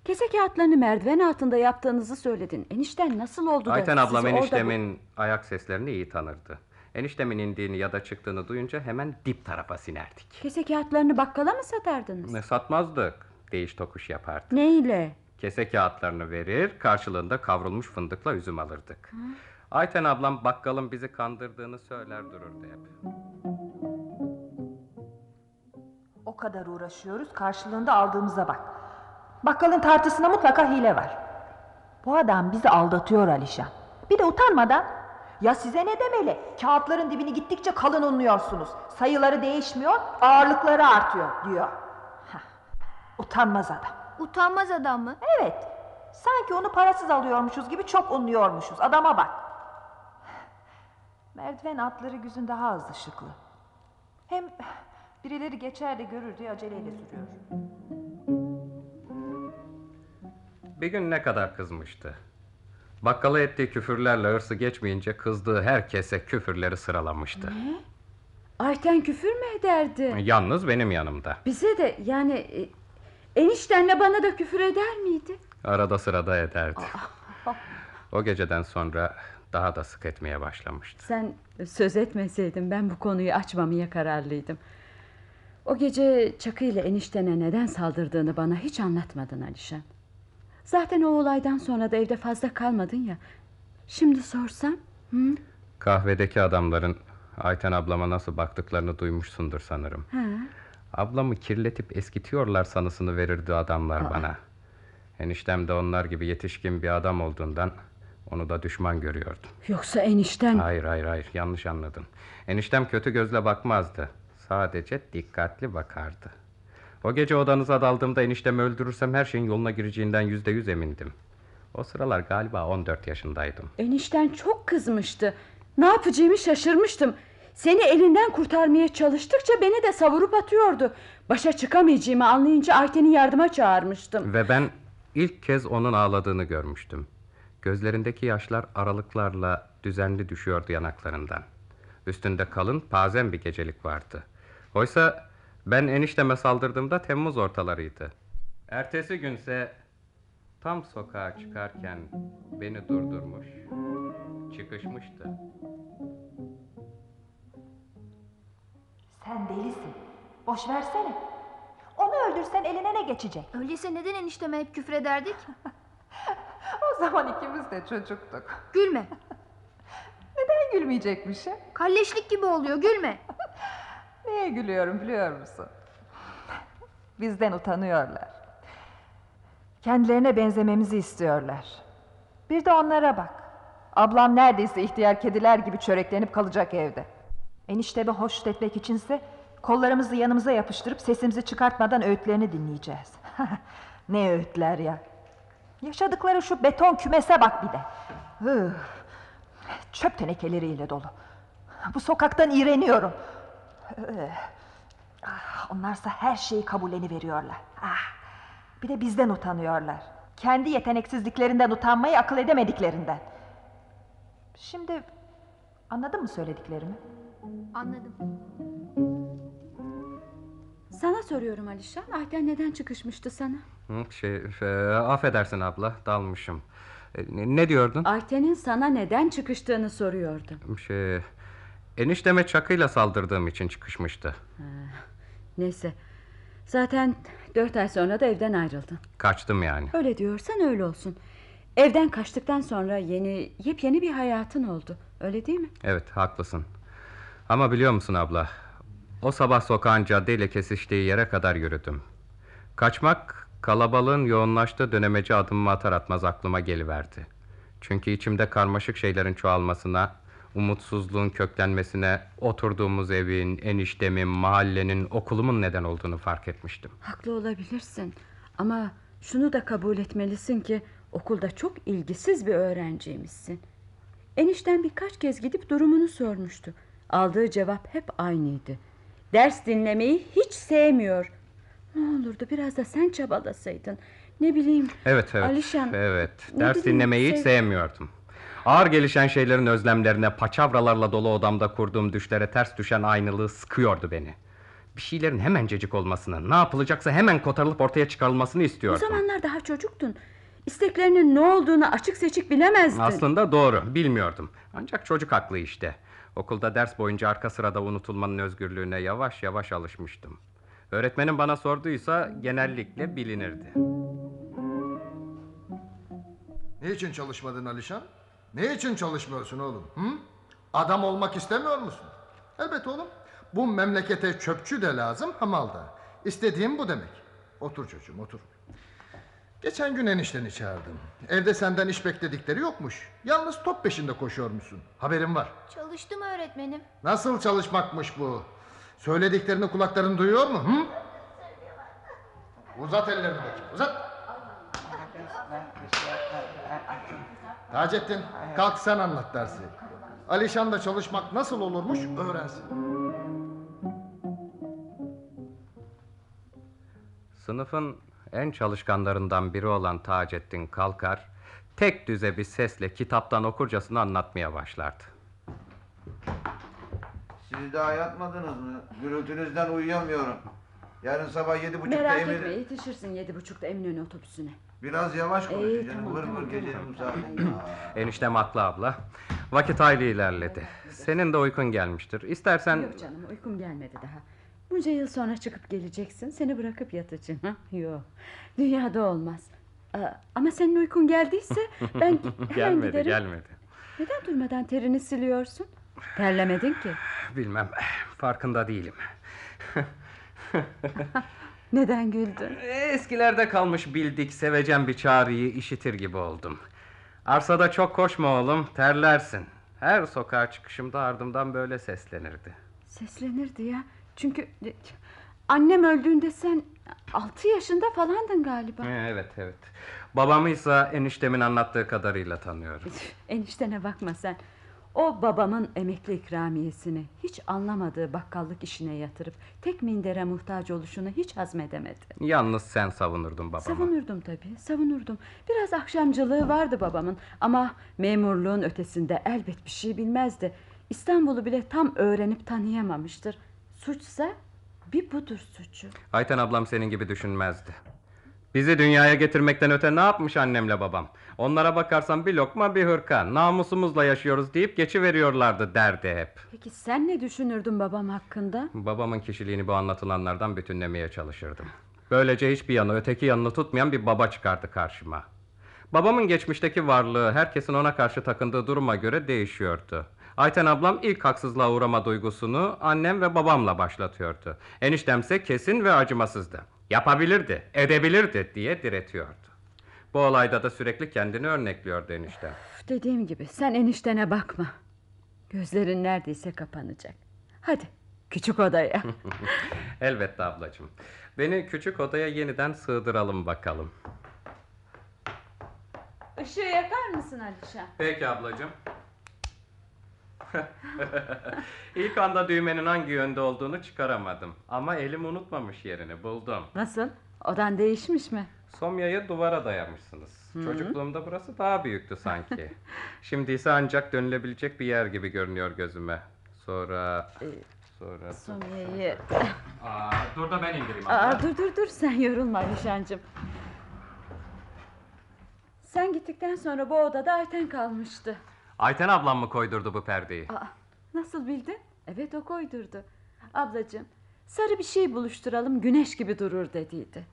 Speaker 3: Kese kağıtlarını merdiven altında yaptığınızı söyledin. Enişten nasıl oldu da
Speaker 1: Ayten ablam
Speaker 3: orada bu-
Speaker 1: eniştemin ayak seslerini iyi tanırdı. Eniştemin indiğini ya da çıktığını duyunca hemen dip tarafa sinerdik.
Speaker 3: Kese kağıtlarını bakkala mı satardınız?
Speaker 1: Ne satmazdık. Değiş tokuş yapardık.
Speaker 3: Ne ile?
Speaker 1: Kese kağıtlarını verir, karşılığında kavrulmuş fındıkla üzüm alırdık. Ayten ablam bakkalın bizi kandırdığını söyler dururdu hep.
Speaker 6: O kadar uğraşıyoruz karşılığında aldığımıza bak. Bakkalın tartısına mutlaka hile var. Bu adam bizi aldatıyor Alişan. Bir de utanmadan ya size ne demeli? Kağıtların dibini gittikçe kalın unluyorsunuz. Sayıları değişmiyor, ağırlıkları artıyor diyor. Hah, Utanmaz adam.
Speaker 7: Utanmaz adam mı?
Speaker 6: Evet. Sanki onu parasız alıyormuşuz gibi çok unluyormuşuz. Adama bak. Merdiven atları güzün daha hızlı şıklı. Hem birileri geçer de görür diye aceleyle sürüyor.
Speaker 1: Bir gün ne kadar kızmıştı. Bakkala ettiği küfürlerle hırsı geçmeyince kızdığı herkese küfürleri sıralamıştı.
Speaker 3: Ayten küfür mü ederdi?
Speaker 1: Yalnız benim yanımda.
Speaker 3: Bize de yani e, eniştenle bana da küfür eder miydi?
Speaker 1: Arada sırada ederdi. O geceden sonra daha da sık etmeye başlamıştı.
Speaker 3: Sen söz etmeseydin ben bu konuyu açmamaya kararlıydım. O gece Çakı ile eniştene neden saldırdığını bana hiç anlatmadın Alişan. Zaten o olaydan sonra da evde fazla kalmadın ya. Şimdi sorsam? Hı?
Speaker 1: Kahvedeki adamların Ayten ablama nasıl baktıklarını duymuşsundur sanırım.
Speaker 3: Ha?
Speaker 1: Ablamı kirletip eskitiyorlar sanısını verirdi adamlar bana. Eniştem de onlar gibi yetişkin bir adam olduğundan onu da düşman görüyordu.
Speaker 3: Yoksa enişten...
Speaker 1: Hayır hayır hayır yanlış anladın. Eniştem kötü gözle bakmazdı. Sadece dikkatli bakardı. O gece odanıza daldığımda eniştemi öldürürsem her şeyin yoluna gireceğinden yüzde yüz emindim. O sıralar galiba 14 yaşındaydım.
Speaker 3: Enişten çok kızmıştı. Ne yapacağımı şaşırmıştım. Seni elinden kurtarmaya çalıştıkça beni de savurup atıyordu. Başa çıkamayacağımı anlayınca Ayten'i yardıma çağırmıştım.
Speaker 1: Ve ben ilk kez onun ağladığını görmüştüm. Gözlerindeki yaşlar aralıklarla düzenli düşüyordu yanaklarından. Üstünde kalın pazen bir gecelik vardı. Oysa ben enişteme saldırdığımda Temmuz ortalarıydı. Ertesi günse tam sokağa çıkarken beni durdurmuş, çıkışmıştı.
Speaker 6: Sen delisin. Boş versene. Onu öldürsen eline ne geçecek?
Speaker 7: Öyleyse neden enişteme hep küfür ederdik?
Speaker 6: O zaman ikimiz de çocuktuk.
Speaker 7: Gülme.
Speaker 6: Neden gülmeyecekmişim?
Speaker 7: Kalleşlik gibi oluyor gülme.
Speaker 6: Neye gülüyorum biliyor musun? Bizden utanıyorlar. Kendilerine benzememizi istiyorlar. Bir de onlara bak. Ablam neredeyse ihtiyar kediler gibi çöreklenip kalacak evde. Eniştemi hoş etmek içinse kollarımızı yanımıza yapıştırıp sesimizi çıkartmadan öğütlerini dinleyeceğiz. ne öğütler ya. Yaşadıkları şu beton kümese bak bir de. Hıh. Çöp tenekeleriyle dolu. Bu sokaktan iğreniyorum. Ah, onlarsa her şeyi kabulleni veriyorlar. Ah, bir de bizden utanıyorlar. Kendi yeteneksizliklerinden utanmayı akıl edemediklerinden. Şimdi anladın mı söylediklerimi?
Speaker 7: Anladım.
Speaker 3: Sana soruyorum Alişan. Ayten neden çıkışmıştı sana?
Speaker 1: Hı, Şey, e, affedersin abla, dalmışım. E, ne- ne diyordun?
Speaker 3: Ayten'in sana neden çıkıştığını soruyordum.
Speaker 1: Şey, enişteme çakıyla saldırdığım için çıkışmıştı.
Speaker 3: Neyse. Zaten dört ay sonra da evden ayrıldın.
Speaker 1: Kaçtım yani.
Speaker 3: Öyle diyorsan öyle olsun. Evden kaçtıktan sonra yeni, yepyeni bir hayatın oldu. Öyle değil mi?
Speaker 1: Evet haklısın. Ama biliyor musun abla? O sabah sokağın caddeyle kesiştiği yere kadar yürüdüm. Kaçmak kalabalığın yoğunlaştığı dönemeci adımımı atar atmaz aklıma geliverdi. Çünkü içimde karmaşık şeylerin çoğalmasına, umutsuzluğun köklenmesine, oturduğumuz evin, eniştemin, mahallenin, okulumun neden olduğunu fark etmiştim.
Speaker 3: Haklı olabilirsin. Ama şunu da kabul etmelisin ki okulda çok ilgisiz bir öğrenciymişsin. Enişten birkaç kez gidip durumunu sormuştu. Aldığı cevap hep aynıydı. Ders dinlemeyi hiç sevmiyor. Ne olurdu biraz da sen çabalasaydın. Ne bileyim.
Speaker 1: Evet evet.
Speaker 3: Alişan.
Speaker 1: Evet. Ders
Speaker 3: bileyim,
Speaker 1: dinlemeyi hiç
Speaker 3: sev-
Speaker 1: sevmiyordum. Ağır gelişen şeylerin özlemlerine, paçavralarla dolu odamda kurduğum düşlere ters düşen aynılığı sıkıyordu beni. Bir şeylerin hemencecik olmasını, ne yapılacaksa hemen kotarılıp ortaya çıkarılmasını
Speaker 3: O
Speaker 1: istiyordum.
Speaker 3: zamanlar daha çocuktun. İsteklerinin ne olduğunu açık seçik bilemezdin.
Speaker 1: Aslında doğru, bilmiyordum. Ancak çocuk haklı işte. Okulda ders boyunca arka sırada unutulmanın özgürlüğüne yavaş yavaş alışmıştım. Öğretmenim bana sorduysa genellikle bilinirdi.
Speaker 8: Niçin çalışmadın Alişan? Ne için çalışmıyorsun oğlum? Hı? Adam olmak istemiyor musun? Elbet oğlum. Bu memlekete çöpçü de lazım, hamal da. İstediğim bu demek. Otur çocuğum, otur. Geçen gün enişteni çağırdım. Evde senden iş bekledikleri yokmuş. Yalnız top peşinde koşuyor musun? Haberim var.
Speaker 7: Çalıştım öğretmenim.
Speaker 8: Nasıl çalışmakmış bu? Söylediklerini kulakların duyuyor mu? Hı? Uzat ellerini bakayım, uzat. Taceddin, kalk sen anlat dersi. Alişan'da çalışmak nasıl olurmuş öğrensin.
Speaker 1: Sınıfın en çalışkanlarından biri olan Taceddin Kalkar, tek düze bir sesle kitaptan okurcasına anlatmaya başlardı.
Speaker 4: Siz daha yatmadınız mı? Gürültünüzden uyuyamıyorum. Yarın sabah yedi buçukta
Speaker 3: Merak
Speaker 4: Emir...
Speaker 3: etme yetişirsin yedi buçukta Eminönü otobüsüne.
Speaker 4: Biraz yavaş konuş
Speaker 3: İyi,
Speaker 4: canım.
Speaker 3: tamam,
Speaker 4: vır
Speaker 3: tamam,
Speaker 4: vır gecenin saatinde.
Speaker 1: Eniştem haklı abla. Vakit hayli ilerledi. Senin de uykun gelmiştir. İstersen...
Speaker 3: Yok canım uykum gelmedi daha. Bunca yıl sonra çıkıp geleceksin. Seni bırakıp yatacağım. Ha? Yok. Dünyada olmaz. Aa, ama senin uykun geldiyse ben hemen
Speaker 1: gelmedi,
Speaker 3: giderim.
Speaker 1: gelmedi.
Speaker 3: Neden durmadan terini siliyorsun? Terlemedin ki.
Speaker 1: Bilmem, farkında değilim.
Speaker 3: Neden güldün?
Speaker 1: Eskilerde kalmış bildik, sevecen bir çağrıyı işitir gibi oldum. Arsada çok koşma oğlum, terlersin. Her sokağa çıkışımda ardımdan böyle seslenirdi.
Speaker 3: Seslenirdi ya. Çünkü e, annem öldüğünde sen altı yaşında falandın galiba.
Speaker 1: Ee, Evet, evet. Babamı ise eniştemin anlattığı kadarıyla tanıyorum.
Speaker 3: Eniştene bakma sen. O babamın emekli ikramiyesini hiç anlamadığı bakkallık işine yatırıp tek mindere muhtaç oluşunu hiç hazmedemedi.
Speaker 1: Yalnız sen savunurdun babamı.
Speaker 3: Savunurdum tabii, savunurdum. Biraz akşamcılığı vardı babamın ama memurluğun ötesinde elbet bir şey bilmezdi. İstanbul'u bile tam öğrenip tanıyamamıştır. Suçsa bir budur suçu.
Speaker 1: Ayten ablam senin gibi düşünmezdi. Bizi dünyaya getirmekten öte ne yapmış annemle babam? Onlara bakarsan bir lokma bir hırka, namusumuzla yaşıyoruz deyip geçiveriyorlardı derdi hep.
Speaker 3: Peki sen ne düşünürdün babam hakkında?
Speaker 1: Babamın kişiliğini bu anlatılanlardan bütünlemeye çalışırdım. Böylece hiçbir yanı öteki yanını tutmayan bir baba çıkardı karşıma. Babamın geçmişteki varlığı herkesin ona karşı takındığı duruma göre değişiyordu. Ayten ablam ilk haksızlığa uğrama duygusunu annem ve babamla başlatıyordu. Eniştemse kesin ve acımasızdı. Yapabilirdi, edebilirdi diye diretiyordu. Bu olayda da sürekli kendini örnekliyordu eniştem.
Speaker 3: Dediğim gibi sen eniştene bakma. Gözlerin neredeyse kapanacak. Hadi küçük odaya.
Speaker 1: Elbette ablacığım. Beni küçük odaya yeniden sığdıralım bakalım.
Speaker 3: Işığı yakar mısın Alişan?
Speaker 1: Peki ablacığım. İlk anda düğmenin hangi yönde olduğunu çıkaramadım. Ama elim unutmamış yerini buldum.
Speaker 3: Nasıl? Odan değişmiş mi?
Speaker 1: Somyayı duvara dayamışsınız. Çocukluğumda burası daha büyüktü sanki. Şimdi ise ancak dönülebilecek bir yer gibi görünüyor gözüme. Sonra... Sonra...
Speaker 3: Somya'yı...
Speaker 1: Aa, dur da ben indireyim abla.
Speaker 3: Aa, dur dur dur sen yorulma Alişancığım. Sen gittikten sonra bu odada Ayten kalmıştı.
Speaker 1: Ayten ablam mı koydurdu bu perdeyi?
Speaker 3: Aa, nasıl bildin? Evet o koydurdu. Ablacığım sarı bir şey buluşturalım güneş gibi durur dediydi.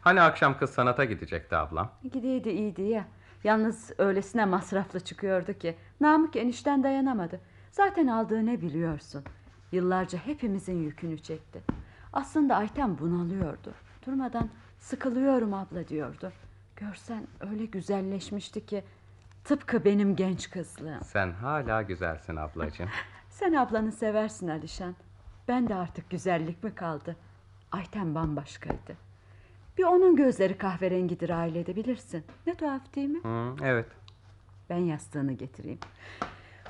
Speaker 1: Hani akşam kız sanata gidecekti ablam?
Speaker 3: Gideydi iyiydi ya. Yalnız öylesine masraflı çıkıyordu ki Namık enişten dayanamadı. Zaten aldığı ne biliyorsun. Yıllarca hepimizin yükünü çekti. Aslında Ayten bunalıyordu. Durmadan sıkılıyorum abla diyordu. Görsen öyle güzelleşmişti ki tıpkı benim genç kızlığım.
Speaker 1: Sen hala güzelsin ablacığım.
Speaker 3: Sen ablanı seversin Alişan. Ben de artık güzellik mi kaldı? Ayten bambaşkaydı. Bir onun gözleri kahverengidir ailede bilirsin. Ne tuhaf değil mi?
Speaker 1: Hı, evet.
Speaker 3: Ben yastığını getireyim.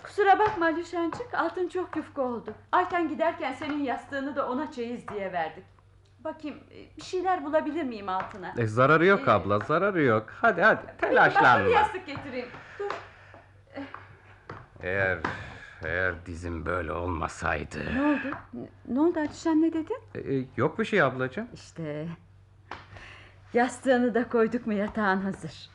Speaker 3: Kusura bakma Alişancık altın çok yufka oldu. Ayten giderken senin yastığını da ona çeyiz diye verdik. Bakayım e, bir şeyler bulabilir miyim altına?
Speaker 1: E, zararı yok
Speaker 3: Ee,
Speaker 1: abla, zararı yok. Hadi hadi,
Speaker 3: Peki,
Speaker 1: telaşlanma.
Speaker 3: yastık getireyim. Dur.
Speaker 1: Eğer eğer dizim böyle olmasaydı.
Speaker 3: Ne oldu? Ne, ne oldu Alişan ne dedin?
Speaker 1: Ee, yok bir şey ablacığım.
Speaker 3: İşte yastığını da koyduk mu yatağın hazır.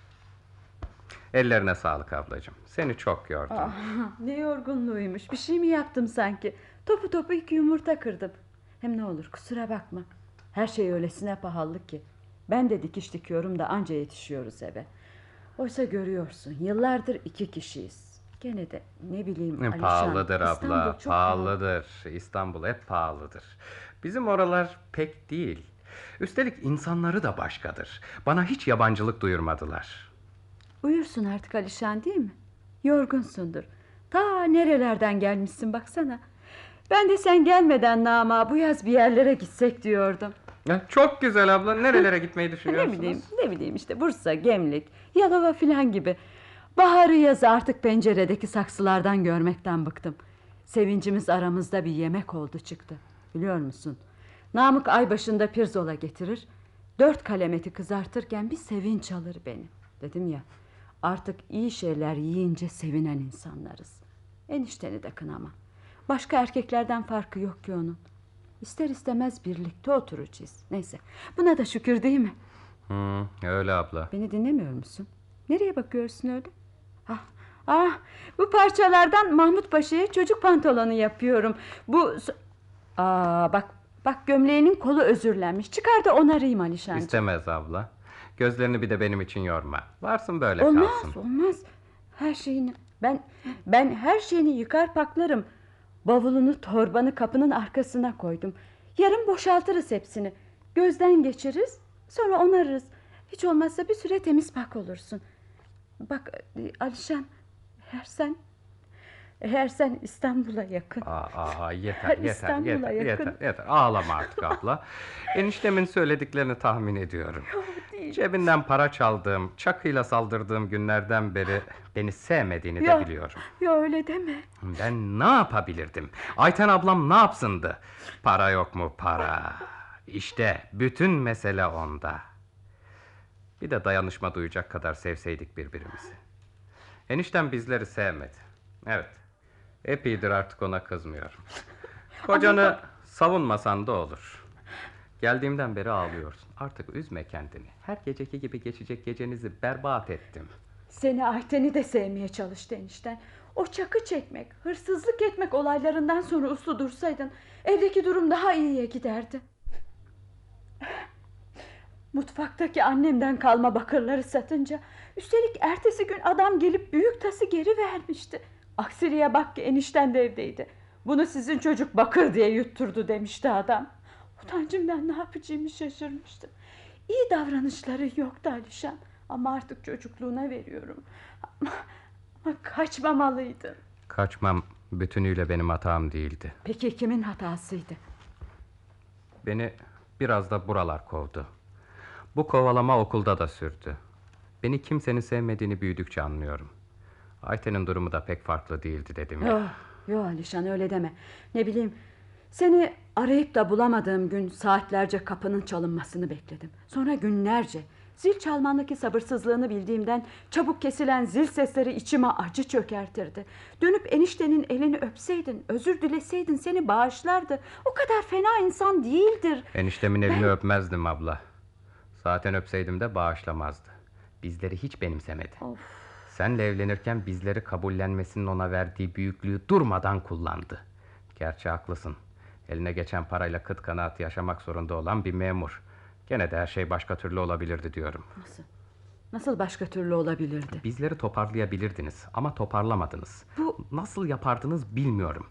Speaker 1: Ellerine sağlık ablacığım. Seni çok yordum.
Speaker 3: Ah, ne yorgunluğuymuş. Bir şey mi yaptım sanki? Topu topu iki yumurta kırdım. Hem ne olur kusura bakma. Her şey öylesine pahalı ki. Ben de dikiş dikiyorum da anca yetişiyoruz eve. Oysa görüyorsun yıllardır iki kişiyiz. Gene de ne bileyim Alişan,
Speaker 1: Pahalıdır abla,
Speaker 3: İstanbul çok pahalı.
Speaker 1: pahalıdır. İstanbul hep pahalıdır. Bizim oralar pek değil. Üstelik insanları da başkadır. Bana hiç yabancılık duyurmadılar.
Speaker 3: Uyursun artık Alişan değil mi? Yorgunsundur. Ta nerelerden gelmişsin baksana. Ben de sen gelmeden nama bu yaz bir yerlere gitsek diyordum.
Speaker 1: Ya, çok güzel abla. Nerelere gitmeyi
Speaker 3: Ne
Speaker 1: düşünüyorsunuz?
Speaker 3: bileyim, ne bileyim işte Bursa, Gemlik, Yalova filan gibi. Baharı yazı artık penceredeki saksılardan görmekten bıktım. Sevincimiz aramızda bir yemek oldu çıktı. Biliyor musun? Namık ay başında pirzola getirir. Dört kalemeti kızartırken bir sevinç alır beni. Dedim ya artık iyi şeyler yiyince sevinen insanlarız. Enişteni de kınama. Başka erkeklerden farkı yok ki onun. İster istemez birlikte oturacağız. Neyse buna da şükür değil mi?
Speaker 1: Hı, öyle abla.
Speaker 3: Beni dinlemiyor musun? Nereye bakıyorsun öyle? Ah, ah, bu parçalardan Mahmut Paşa'ya çocuk pantolonu yapıyorum. Bu... Aa, bak, bak gömleğinin kolu özürlenmiş. Çıkar da onarayım Alişancığım.
Speaker 1: İstemez abla. Gözlerini bir de benim için yorma. Varsın böyle
Speaker 3: Olmaz,
Speaker 1: kalsın.
Speaker 3: olmaz. Her şeyini... Ben ben her şeyini yıkar paklarım. Bavulunu, torbanı kapının arkasına koydum. Yarın boşaltırız hepsini. Gözden geçiririz, sonra onarırız. Hiç olmazsa bir süre temiz pak olursun. Bak e, Alişan, eğer sen... Eğer sen İstanbul'a yakın...
Speaker 1: Aa, aa, yeter
Speaker 3: Her
Speaker 1: yeter
Speaker 3: İstanbul'a
Speaker 1: yeter
Speaker 3: yakın.
Speaker 1: yeter yeter. Ağlama artık abla. Eniştemin söylediklerini tahmin ediyorum. Cebinden para çaldığım, çakıyla saldırdığım günlerden beri beni sevmediğini
Speaker 3: Ya.
Speaker 1: de biliyorum.
Speaker 3: Ya öyle deme.
Speaker 1: Ben ne yapabilirdim? Ayten ablam ne yapsındı? Para yok mu para? İşte bütün mesele onda. Bir de dayanışma duyacak kadar sevseydik birbirimizi. Eniştem bizleri sevmedi. Evet. Epeydir artık ona kızmıyorum. Kocanı savunmasan da olur. Geldiğimden beri ağlıyorsun. Artık üzme kendini. Her geceki gibi geçecek gecenizi berbat ettim.
Speaker 3: Seni Ayten'i de sevmeye çalıştı enişten. O çakı çekmek, hırsızlık etmek olaylarından sonra uslu dursaydın... ...evdeki durum daha iyiye giderdi. Mutfaktaki annemden kalma bakırları satınca... ...üstelik ertesi gün adam gelip büyük tası geri vermişti. Aksiliğe bak ki enişten de evdeydi. Bunu sizin çocuk bakır diye yutturdu demişti adam. Utancımdan ne yapacağımı şaşırmıştım. İyi davranışları yoktu Alişan. Ama artık çocukluğuna veriyorum. Ama, ama kaçmamalıydın.
Speaker 1: Kaçmam bütünüyle benim hatam değildi.
Speaker 3: Peki kimin hatasıydı?
Speaker 1: Beni biraz da buralar kovdu. Bu kovalama okulda da sürdü. Beni kimsenin sevmediğini büyüdükçe anlıyorum. Ayten'in durumu da pek farklı değildi dedim ya.
Speaker 3: Yok, yok Alişan öyle deme. Ne bileyim seni arayıp da bulamadığım gün saatlerce kapının çalınmasını bekledim. Sonra günlerce zil çalmandaki sabırsızlığını bildiğimden çabuk kesilen zil sesleri içime acı çökertirdi. Dönüp eniştenin elini öpseydin, özür dileseydin seni bağışlardı. O kadar fena insan değildir.
Speaker 1: Eniştemin elini öpmezdim abla. Zaten öpseydim de bağışlamazdı. Bizleri hiç benimsemedi. Senle evlenirken bizleri kabullenmesinin ona verdiği büyüklüğü durmadan kullandı. Gerçi haklısın. Eline geçen parayla kıt kanaat yaşamak zorunda olan bir memur. Gene de her şey başka türlü olabilirdi diyorum.
Speaker 3: Nasıl? Nasıl başka türlü olabilirdi?
Speaker 1: Bizleri toparlayabilirdiniz ama toparlamadınız.
Speaker 3: Bu-
Speaker 1: Nasıl yapardınız bilmiyorum.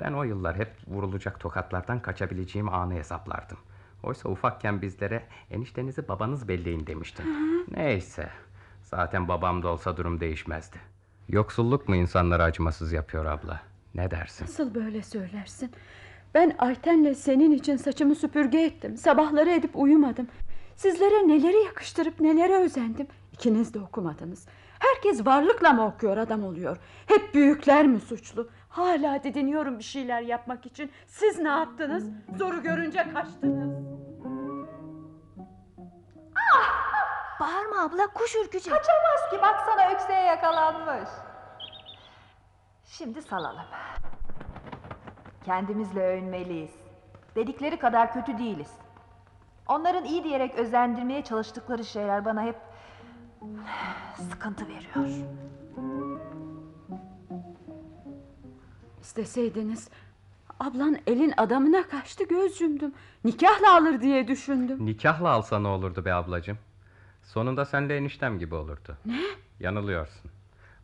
Speaker 1: Ben o yıllar hep vurulacak tokatlardan kaçabileceğim anı hesaplardım. Oysa ufakken bizlere eniştenizi babanız belleyin demiştim. Neyse. Zaten babam da olsa durum değişmezdi. Yoksulluk mu insanları acımasız yapıyor abla? Ne dersin?
Speaker 3: Nasıl böyle söylersin? Ben Ayten'le senin için saçımı süpürge ettim. Sabahları edip uyumadım. Sizlere neleri yakıştırıp nelere özendim. İkiniz de okumadınız. Herkes varlıkla mı okuyor adam oluyor? Hep büyükler mi suçlu? Hala didiniyorum bir şeyler yapmak için. Siz ne yaptınız? Zoru görünce kaçtınız.
Speaker 7: Bağırma abla kuş ürkecek.
Speaker 6: Kaçamaz ki baksana ökseye yakalanmış. Şimdi salalım. Kendimizle övünmeliyiz. Dedikleri kadar kötü değiliz. Onların iyi diyerek özendirmeye çalıştıkları şeyler bana hep sıkıntı veriyor.
Speaker 3: İsteseydiniz ablan elin adamına kaçtı göz yumdum. Nikahla alır diye düşündüm.
Speaker 1: Nikahla alsa ne olurdu be ablacığım? Sonunda sen de eniştem gibi olurdu.
Speaker 3: Ne?
Speaker 1: Yanılıyorsun.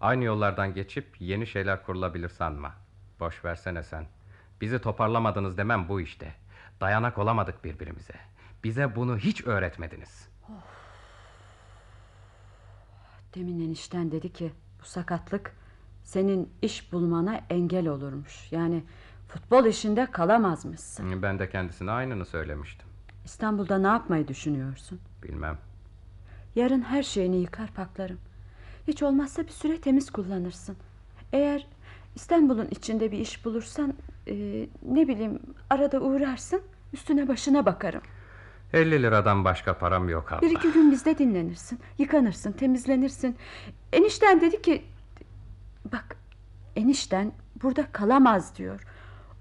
Speaker 1: Aynı yollardan geçip yeni şeyler kurulabilir sanma. Boş versene sen. Bizi toparlamadınız demem bu işte. Dayanak olamadık birbirimize. Bize bunu hiç öğretmediniz.
Speaker 3: Demin enişten dedi ki bu sakatlık senin iş bulmana engel olurmuş. Yani futbol işinde kalamazmışsın.
Speaker 1: Ben de kendisine aynını söylemiştim.
Speaker 3: İstanbul'da ne yapmayı düşünüyorsun?
Speaker 1: Bilmem.
Speaker 3: Yarın her şeyini yıkar paklarım. Hiç olmazsa bir süre temiz kullanırsın. Eğer İstanbul'un içinde bir iş bulursan e, ne bileyim arada uğrarsın üstüne başına bakarım.
Speaker 1: 50 liradan başka param yok abla.
Speaker 3: Bir iki gün bizde dinlenirsin, yıkanırsın, temizlenirsin. Enişten dedi ki... Bak, enişten burada kalamaz diyor.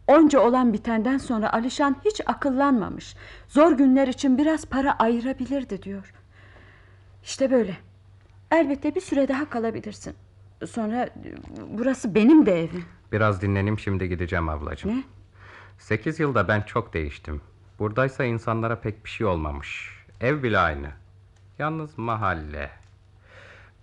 Speaker 3: Onca olan bitenden sonra Alişan hiç akıllanmamış. Zor günler için biraz para ayırabilirdi diyor. İşte böyle. Elbette bir süre daha kalabilirsin. Sonra burası benim de evim.
Speaker 1: Biraz dinleneyim şimdi gideceğim ablacığım.
Speaker 3: Ne?
Speaker 1: 8 yılda ben çok değiştim. Buradaysa insanlara pek bir şey olmamış. Ev bile aynı. Yalnız mahalle.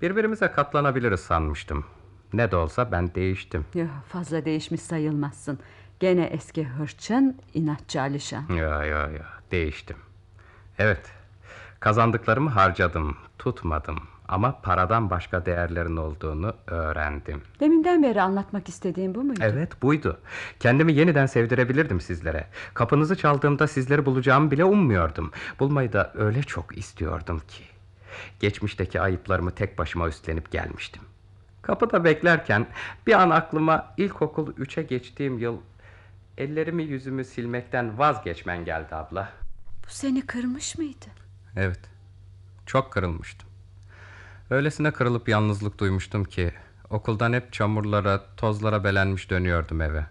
Speaker 1: Birbirimize katlanabiliriz sanmıştım. Ne de olsa ben değiştim.
Speaker 3: Ya, fazla değişmiş sayılmazsın. Gene eski hırçın, inatçı Alişan.
Speaker 1: Ya ya ya değiştim. Evet. Kazandıklarımı harcadım, tutmadım. Ama paradan başka değerlerin olduğunu öğrendim.
Speaker 3: Deminden beri anlatmak istediğim bu muydu?
Speaker 1: Evet buydu. Kendimi yeniden sevdirebilirdim sizlere. Kapınızı çaldığımda sizleri bulacağımı bile ummuyordum. Bulmayı da öyle çok istiyordum ki. Geçmişteki ayıplarımı tek başıma üstlenip gelmiştim. Kapıda beklerken bir an aklıma ilkokul 3'e geçtiğim yıl ellerimi yüzümü silmekten vazgeçmen geldi abla.
Speaker 3: Bu seni kırmış mıydı?
Speaker 1: Evet. Çok kırılmıştım. Öylesine kırılıp yalnızlık duymuştum ki okuldan hep çamurlara, tozlara belenmiş dönüyordum eve.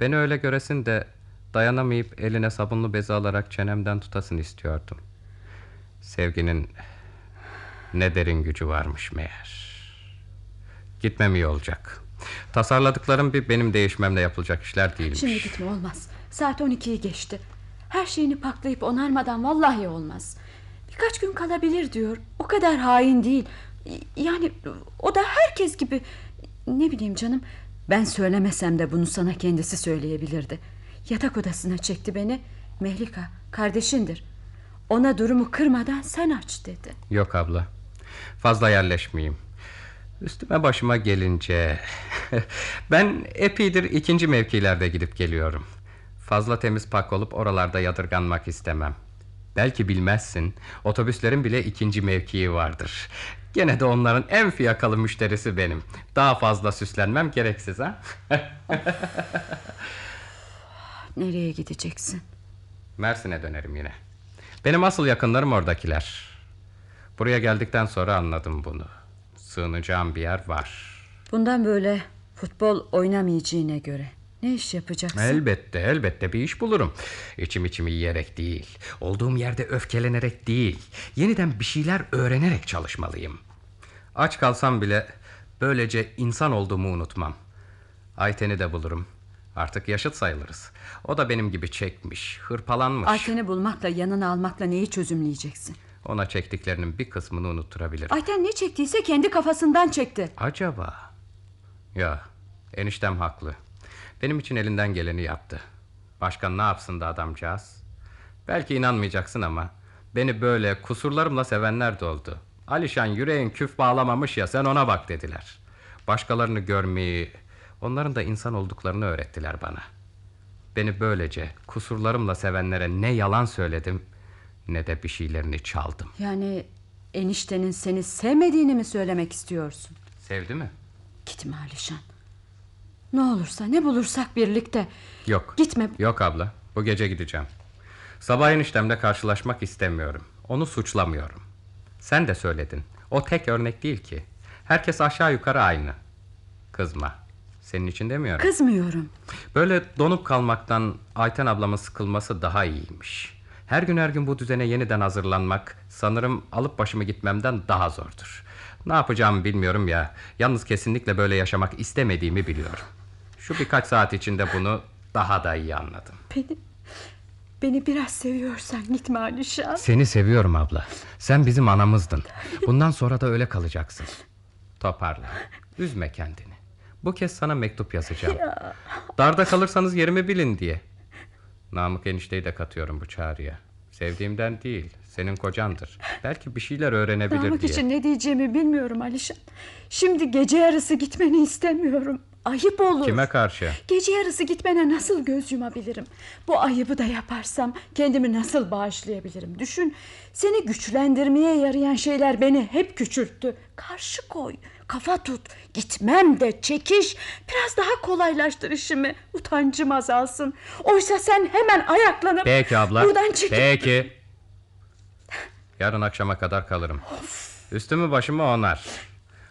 Speaker 1: Beni öyle göresin de dayanamayıp eline sabunlu bezi alarak çenemden tutasın istiyordum. Sevginin ne derin gücü varmış meğer. Gitmem iyi olacak. Tasarladıklarım bir benim değişmemle yapılacak işler değilmiş.
Speaker 3: Şimdi gitme olmaz. Saat 12'yi geçti. Her şeyini paklayıp onarmadan vallahi olmaz. Birkaç gün kalabilir diyor. O kadar hain değil. Yani o da herkes gibi. Ne bileyim canım. Ben söylemesem de bunu sana kendisi söyleyebilirdi. Yatak odasına çekti beni. Mehlika kardeşindir. Ona durumu kırmadan sen aç dedi.
Speaker 1: Yok abla. Fazla yerleşmeyeyim. Üstüme başıma gelince... ben epeydir ikinci mevkilerde gidip geliyorum. Fazla temiz pak olup oralarda yadırganmak istemem. Belki bilmezsin. Otobüslerin bile ikinci mevkii vardır. Gene de onların en fiyakalı müşterisi benim. Daha fazla süslenmem gereksiz ha?
Speaker 3: Nereye gideceksin?
Speaker 1: Mersin'e dönerim yine. Benim asıl yakınlarım oradakiler. Buraya geldikten sonra anladım bunu. Sığınacağım bir yer var.
Speaker 3: Bundan böyle futbol oynamayacağına göre ne iş yapacaksın?
Speaker 1: Elbette elbette bir iş bulurum. İçim içimi yiyerek değil. Olduğum yerde öfkelenerek değil. Yeniden bir şeyler öğrenerek çalışmalıyım. Aç kalsam bile böylece insan olduğumu unutmam. Ayten'i de bulurum. Artık yaşıt sayılırız. O da benim gibi çekmiş, hırpalanmış.
Speaker 3: Ayten'i bulmakla yanına almakla neyi çözümleyeceksin?
Speaker 1: Ona çektiklerinin bir kısmını unutturabilirim.
Speaker 3: Ayten ne çektiyse kendi kafasından çekti.
Speaker 1: Acaba? Ya, eniştem haklı. Benim için elinden geleni yaptı. Başka ne yapsın da adamcağız? Belki inanmayacaksın ama beni böyle kusurlarımla sevenler de oldu. Alişan yüreğin küf bağlamamış ya sen ona bak dediler. Başkalarını görmeyi, onların da insan olduklarını öğrettiler bana. Beni böylece kusurlarımla sevenlere ne yalan söyledim ne de bir şeylerini çaldım.
Speaker 3: Yani eniştenin seni sevmediğini mi söylemek istiyorsun?
Speaker 1: Sevdi mi?
Speaker 3: Gitme Alişan. Ne olursa ne bulursak birlikte.
Speaker 1: Yok.
Speaker 3: Gitme.
Speaker 1: Yok abla. Bu gece gideceğim. Sabah eniştemle karşılaşmak istemiyorum. Onu suçlamıyorum. Sen de söyledin. O tek örnek değil ki. Herkes aşağı yukarı aynı. Kızma. Senin için demiyorum.
Speaker 3: Kızmıyorum.
Speaker 1: Böyle donup kalmaktan Ayten ablamın sıkılması daha iyiymiş. Her gün her gün bu düzene yeniden hazırlanmak sanırım alıp başımı gitmemden daha zordur. Ne yapacağımı bilmiyorum ya. Yalnız kesinlikle böyle yaşamak istemediğimi biliyorum. Şu birkaç saat içinde bunu daha da iyi anladım.
Speaker 3: Beni, beni biraz seviyorsan gitme Alişan.
Speaker 1: Seni seviyorum abla. Sen bizim anamızdın. Bundan sonra da öyle kalacaksın. Toparla. Üzme kendini. Bu kez sana mektup yazacağım. Darda kalırsanız yerimi bilin diye. Namık enişteyi de katıyorum bu çağrıya. Sevdiğimden değil, senin kocandır. Belki bir şeyler öğrenebilir
Speaker 3: Namık
Speaker 1: diye.
Speaker 3: için ne diyeceğimi bilmiyorum Alişan. Şimdi gece yarısı gitmeni istemiyorum. Ayıp olur.
Speaker 1: Kime karşı?
Speaker 3: Gece yarısı gitmene nasıl göz yumabilirim? Bu ayıbı da yaparsam kendimi nasıl bağışlayabilirim? Düşün, seni güçlendirmeye yarayan şeyler beni hep küçülttü. Karşı koy, kafa tut, gitmem de çekiş. Biraz daha kolaylaştır işimi, utancım azalsın. Oysa sen hemen ayaklanıp
Speaker 1: Peki abla.
Speaker 3: buradan çekip...
Speaker 1: Peki. Yarın akşama kadar kalırım. Üstümü başımı onar.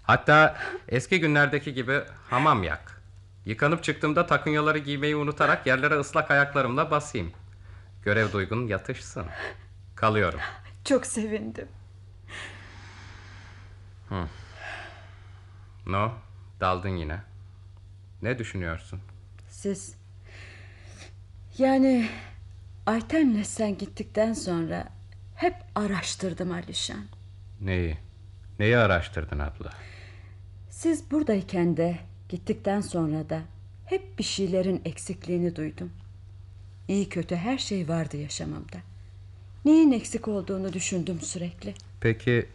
Speaker 1: Hatta eski günlerdeki gibi hamam yak. Yıkanıp çıktığımda takınyaları giymeyi unutarak yerlere ıslak ayaklarımla basayım. Görev duygun yatışsın. Kalıyorum.
Speaker 3: Çok sevindim.
Speaker 1: No, daldın yine. Ne düşünüyorsun?
Speaker 3: Siz... Yani Ayten'le sen gittikten sonra hep araştırdım Alişan.
Speaker 1: Neyi? Neyi araştırdın abla?
Speaker 3: Siz buradayken de gittikten sonra da hep bir şeylerin eksikliğini duydum. İyi kötü her şey vardı yaşamamda. Neyin eksik olduğunu düşündüm sürekli.
Speaker 1: Peki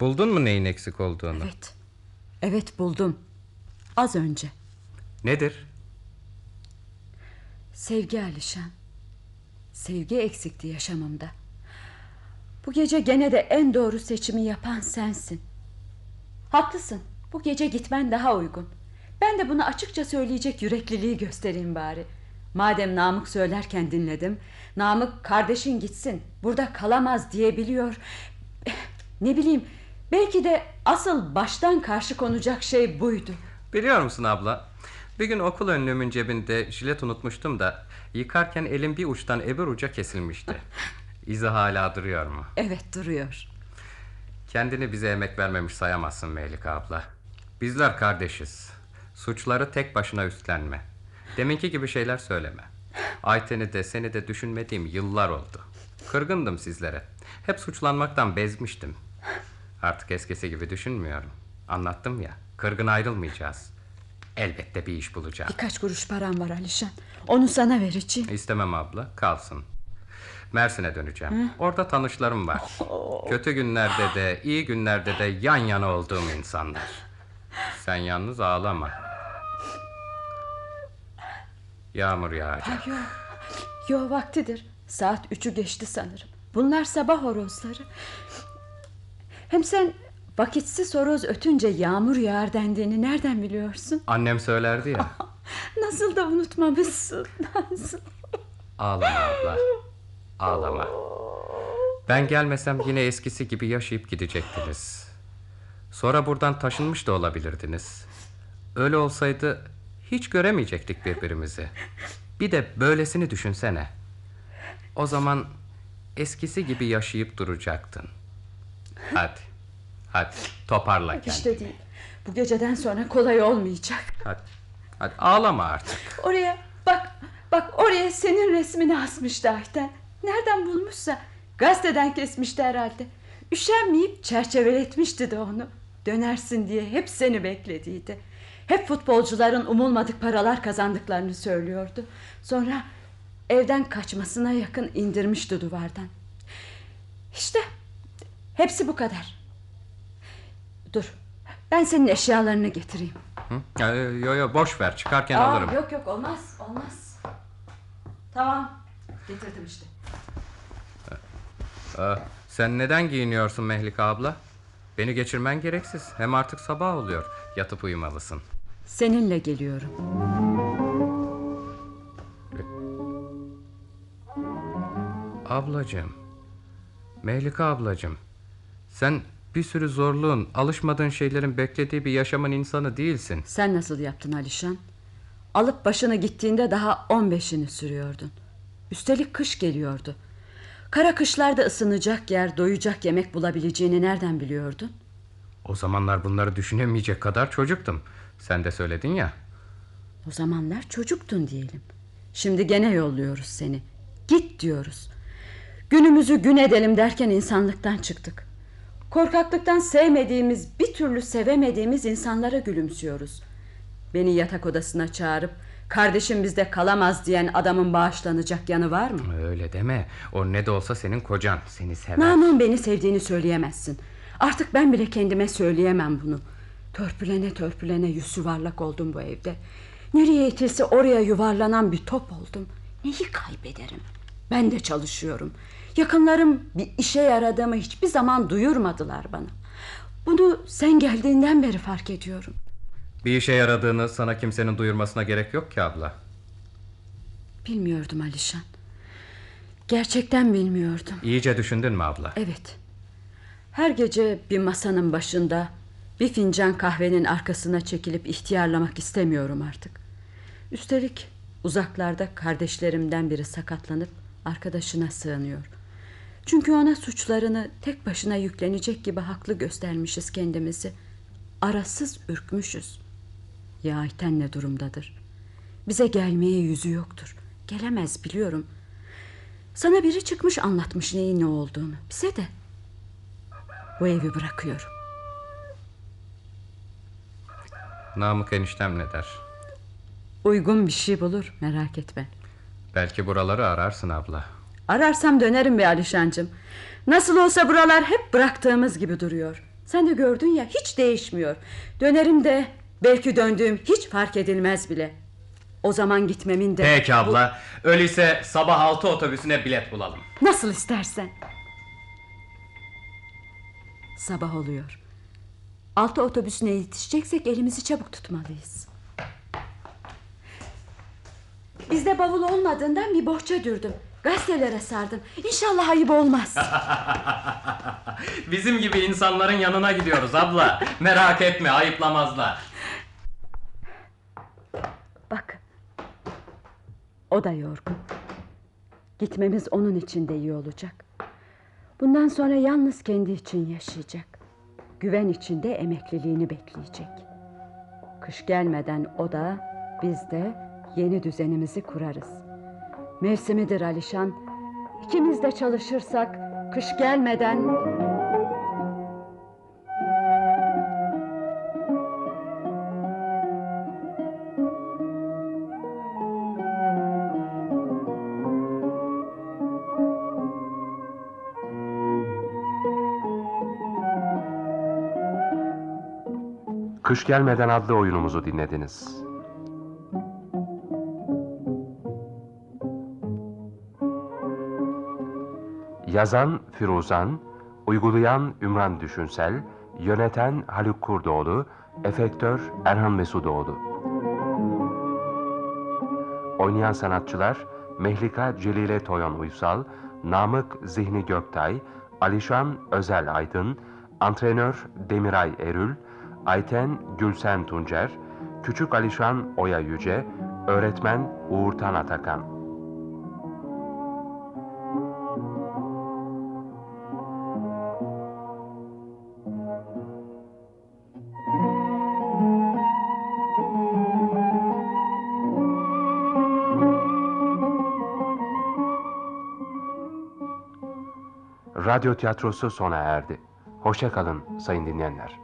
Speaker 1: buldun mu neyin eksik olduğunu?
Speaker 3: Evet. Evet buldum. Az önce.
Speaker 1: Nedir?
Speaker 3: Sevgi Alişan. Sevgi eksikti yaşamamda. Bu gece gene de en doğru seçimi yapan sensin. Haklısın. Bu gece gitmen daha uygun. Ben de bunu açıkça söyleyecek yürekliliği göstereyim bari. Madem Namık söylerken dinledim. Namık kardeşin gitsin. Burada kalamaz diyebiliyor. Ne bileyim. Belki de asıl baştan karşı konacak şey buydu.
Speaker 1: Biliyor musun abla? Bir gün okul önlüğümün cebinde jilet unutmuştum da yıkarken elim bir uçtan öbür uca kesilmişti. İzi hala duruyor mu?
Speaker 3: Evet duruyor.
Speaker 1: Kendini bize emek vermemiş sayamazsın Melika abla. Bizler kardeşiz. Suçları tek başına üstlenme. Deminki gibi şeyler söyleme. Ayten'i de seni de düşünmediğim yıllar oldu. Kırgındım sizlere. Hep suçlanmaktan bezmiştim. Artık eskisi gibi düşünmüyorum. Anlattım ya. Kırgın ayrılmayacağız. Elbette bir iş bulacağım.
Speaker 3: Birkaç kuruş param var Alişan. Onu sana vereceğim.
Speaker 1: İstemem abla, kalsın. Mersin'e döneceğim. Orada tanışlarım var. Kötü günlerde de, iyi günlerde de yan yana olduğum insanlar. Sen yalnız ağlama. Yağmur yağacak.
Speaker 3: Yo, yo vaktidir. Saat üçü geçti sanırım. Bunlar sabah horozları. Hem sen vakitsiz horoz ötünce yağmur yağar dendiğini nereden biliyorsun?
Speaker 1: Annem söylerdi ya.
Speaker 3: Nasıl da unutmamışsın. Nasıl?
Speaker 1: Ağlama abla. Ağlama. Ben gelmesem yine eskisi gibi yaşayıp gidecektiniz. Sonra buradan taşınmış da olabilirdiniz. Öyle olsaydı hiç göremeyecektik birbirimizi. Bir de böylesini düşünsene. O zaman eskisi gibi yaşayıp duracaktın. Hadi. Hadi toparla kendini.
Speaker 3: İşte değil. Bu geceden sonra kolay olmayacak.
Speaker 1: Hadi. Hadi ağlama artık.
Speaker 3: Oraya bak bak oraya senin resmini asmıştı Ayten. Nereden bulmuşsa gazeteden kesmişti herhalde. Üşenmeyip çerçeveletmişti de onu. Dönersin diye hep seni beklediydi. Hep futbolcuların umulmadık paralar kazandıklarını söylüyordu. Sonra evden kaçmasına yakın indirmişti duvardan. İşte hepsi bu kadar. Dur ben senin eşyalarını getireyim.
Speaker 1: Hı? Ee, Yo yo boş ver çıkarken
Speaker 3: Aa,
Speaker 1: alırım.
Speaker 3: Yok yok olmaz olmaz. Tamam getirdim işte.
Speaker 1: Aa, sen neden giyiniyorsun Mehlika abla? Beni geçirmen gereksiz. Hem artık sabah oluyor. Yatıp uyumalısın.
Speaker 3: Seninle geliyorum.
Speaker 1: Ablacığım. Mehlika ablacığım. Sen bir sürü zorluğun, alışmadığın şeylerin beklediği bir yaşamın insanı değilsin.
Speaker 3: Sen nasıl yaptın Alişan? Alıp başını gittiğinde daha on beşini sürüyordun. Üstelik kış geliyordu. Kara kışlarda ısınacak yer, doyacak yemek bulabileceğini nereden biliyordun?
Speaker 1: O zamanlar bunları düşünemeyecek kadar çocuktum. Sen de söyledin ya.
Speaker 3: O zamanlar çocuktun diyelim. Şimdi gene yolluyoruz seni. Git diyoruz. Günümüzü gün edelim derken insanlıktan çıktık. Korkaklıktan sevmediğimiz, bir türlü sevemediğimiz insanlara gülümsüyoruz. Beni yatak odasına çağırıp kardeşim bizde kalamaz diyen adamın bağışlanacak yanı var mı?
Speaker 1: Öyle deme. O ne de olsa senin kocan. Seni sever.
Speaker 3: Namın beni sevdiğini söyleyemezsin. Artık ben bile kendime söyleyemem bunu. Törpülene törpülene yüz yuvarlak oldum bu evde. Nereye itilse oraya yuvarlanan bir top oldum. Neyi kaybederim? Ben de çalışıyorum. Yakınlarım bir işe yaradığımı hiçbir zaman duyurmadılar bana. Bunu sen geldiğinden beri fark ediyorum.
Speaker 1: Bir işe yaradığını sana kimsenin duyurmasına gerek yok ki abla.
Speaker 3: Bilmiyordum Alişan. Gerçekten bilmiyordum.
Speaker 1: İyice düşündün mü abla?
Speaker 3: Evet. Her gece bir masanın başında bir fincan kahvenin arkasına çekilip ihtiyarlamak istemiyorum artık. Üstelik uzaklarda kardeşlerimden biri sakatlanıp arkadaşına sığınıyor. Çünkü ona suçlarını tek başına yüklenecek gibi haklı göstermişiz kendimizi. Arasız ürkmüşüz. Ya Ayten ne durumdadır? Bize gelmeye yüzü yoktur. Gelemez biliyorum. Sana biri çıkmış anlatmış neyin ne olduğunu. Bize de. Bu evi bırakıyorum.
Speaker 1: Namık eniştem ne der?
Speaker 3: Uygun bir şey bulur merak etme.
Speaker 1: Belki buraları ararsın abla.
Speaker 3: Ararsam dönerim be Alişancığım. Nasıl olsa buralar hep bıraktığımız gibi duruyor. Sen de gördün ya hiç değişmiyor. Dönerim de belki döndüğüm hiç fark edilmez bile. O zaman gitmemin de...
Speaker 1: Peki abla. Öyleyse sabah altı otobüsüne bilet bulalım.
Speaker 3: Nasıl istersen. Sabah oluyor. Altı otobüsüne yetişeceksek elimizi çabuk tutmalıyız. Bizde bavul olmadığından bir bohça dürdüm. Gazetelere sardım. İnşallah ayıp olmaz.
Speaker 1: Bizim gibi insanların yanına gidiyoruz abla. Merak etme ayıplamazlar.
Speaker 3: O da yorgun. Gitmemiz onun için de iyi olacak. Bundan sonra yalnız kendi için yaşayacak. Güven içinde emekliliğini bekleyecek. Kış gelmeden o da biz de yeni düzenimizi kurarız. Mevsimidir Alişan. İkimiz de çalışırsak kış gelmeden
Speaker 2: Kış Gelmeden adlı oyunumuzu dinlediniz. Yazan Firuzan, uygulayan Ümran Düşünsel, yöneten Haluk Kurdoğlu, efektör Erhan Mesudoğlu. Oynayan sanatçılar Mehlika Celile Toyon Uysal, Namık Zihni Göktay, Alişan Özel Aydın, Antrenör Demiray Erül, Ayten Gülsen Tuncer, Küçük Alişan Oya Yüce, Öğretmen Uğurtan Atakan. Radyo tiyatrosu sona erdi. Hoşça kalın sayın dinleyenler.